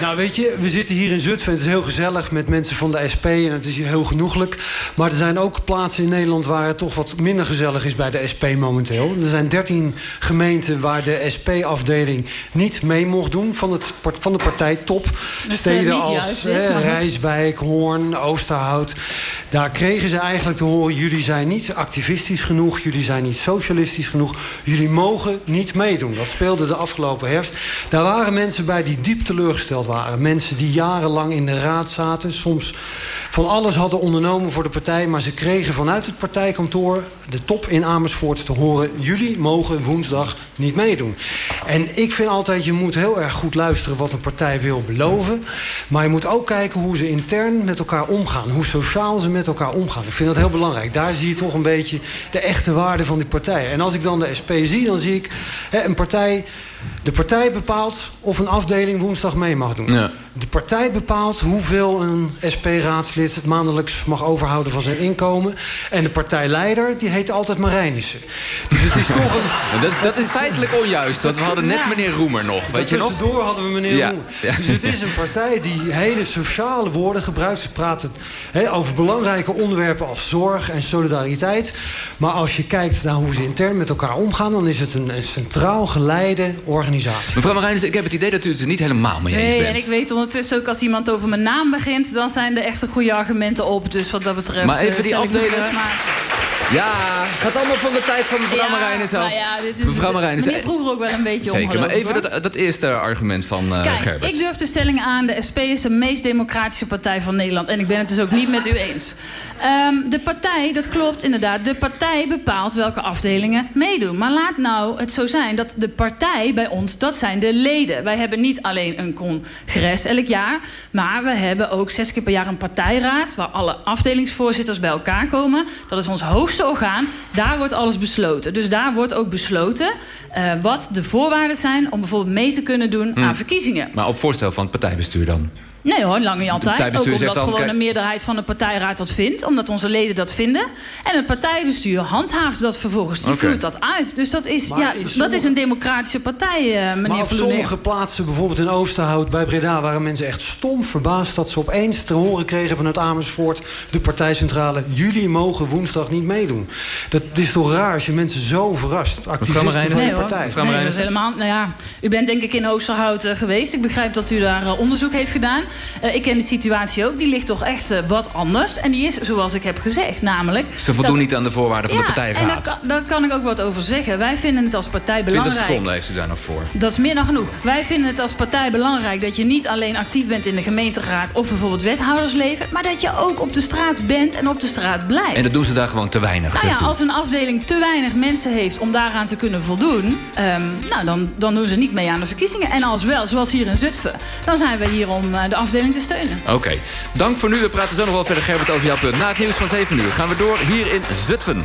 Nou, weet je, we zitten hier in Zutphen. Het is heel gezellig met mensen van de SP en het is hier heel genoeglijk. Maar er zijn ook plaatsen in Nederland waar het toch wat minder gezellig is bij de SP momenteel. Er zijn 13 gemeenten waar de SP-afdeling niet mee mocht doen van, het, van de partijtop. is, eh, Steden als juist, goed. Rijswijk, Hoorn, Daar kregen ze eigenlijk te horen... jullie zijn niet activistisch genoeg, jullie zijn niet socialistisch genoeg... jullie mogen niet meedoen. Dat speelde de afgelopen herfst. Daar waren mensen bij die diep teleurgesteld waren. Mensen die jarenlang in de raad zaten. Soms van alles hadden ondernomen voor de partij... maar ze kregen vanuit het partijkantoor, de top in Amersfoort, te horen... jullie mogen woensdag niet meedoen. En ik vind altijd, je moet heel erg goed luisteren... wat een partij wil beloven. Maar je moet ook kijken hoe ze intern met elkaar omgaan. Hoe sociaal ze met elkaar omgaan. Ik vind dat heel belangrijk. Daar zie je toch een beetje de echte waarde van die partij. En als ik dan de SP zie, dan zie ik hè, een partij... De partij bepaalt of een afdeling woensdag mee mag doen. Ja. De partij bepaalt hoeveel een SP-raadslid het maandelijks mag overhouden van zijn inkomen. En de partijleider, die heet altijd Marijnissen. Dus het is toch een... Dat, dat is feitelijk onjuist, want we hadden net meneer Roemer nog. Weet je nog? Tussendoor hadden we meneer Ja, Roemer. Dus het is een partij die hele sociale woorden gebruikt. Ze praten hè, over belangrijke onderwerpen als zorg en solidariteit. Maar als je kijkt naar hoe ze intern met elkaar omgaan... dan is het een, een centraal geleide organisatie. Mevrouw Marijnis, ik heb het idee dat u het er niet helemaal mee eens Nee, bent. en ik weet ondertussen ook als iemand over mijn naam begint... dan zijn er echt goede argumenten op. Dus wat dat betreft... Maar eh, even die stel Ja, gaat allemaal van de tijd van mevrouw Ja, Marijnen zelf. nou ja, dit is- mevrouw meneer vroeger ook wel een beetje Zeker, maar even dat, dat eerste argument van eh, Kijk, Gerbert. ik durf de stelling aan... de SP is de meest democratische partij van Nederland. En ik ben het dus ook niet met u eens. Ehm, de partij, dat klopt inderdaad. De partij bepaalt welke afdelingen meedoen. Maar laat nou het zo zijn dat de partij bij ons... dat zijn de leden. Wij hebben niet alleen een congres elk jaar... maar we hebben ook zes keer per jaar een partijraad... waar alle afdelingsvoorzitters bij elkaar komen. Dat is ons hoogste orgaan. Daar wordt alles besloten. Dus daar wordt ook besloten... eh, wat de voorwaarden zijn om bijvoorbeeld mee te kunnen doen Hmm. aan verkiezingen. Maar op voorstel van het partijbestuur dan? Nee hoor, lang niet altijd. Ook omdat gewoon kijk- een meerderheid van de partijraad dat vindt. Omdat onze leden dat vinden. En het partijbestuur handhaaft dat vervolgens. Die Oké. voert dat uit. Dus dat is, Maar ja, dat is een democratische partij, eh, meneer Maar op sommige plaatsen, bijvoorbeeld in Oosterhout bij Breda... waren mensen echt stom verbaasd dat ze opeens te horen kregen vanuit Amersfoort... de partijcentrale, jullie mogen woensdag niet meedoen. Dat is toch raar als je mensen zo verrast. Activisten van Nee, de partij. Nee, dat is helemaal. Nou ja, u bent denk ik in Oosterhout eh, geweest. Ik begrijp dat u daar eh, onderzoek heeft gedaan. Eh, ik ken de situatie ook. Die ligt toch echt eh, wat anders. En die is zoals ik heb gezegd. Namelijk. Ze voldoen dat- niet aan de voorwaarden van ja, de partijraad. En daar kan, daar kan ik ook wat over zeggen. Wij vinden het als partij 20 belangrijk. seconden heeft u daar nog voor. Dat is meer dan genoeg. Wij vinden het als partij belangrijk dat je niet alleen actief bent in de gemeenteraad of bijvoorbeeld wethoudersleven, maar dat je ook op de straat bent en op de straat blijft. En dat doen ze daar gewoon te weinig, Nou ja, als een afdeling te weinig mensen heeft om daaraan te kunnen voldoen... ehm, nou, dan, dan doen ze niet mee aan de verkiezingen. En als wel, zoals hier in Zutphen, dan zijn we hier om eh, de afdeling te steunen. Oké, dank voor nu. We praten zo nog wel verder, Gerbert, over jouw punt. Na het nieuws van 7 uur gaan we door hier in Zutphen.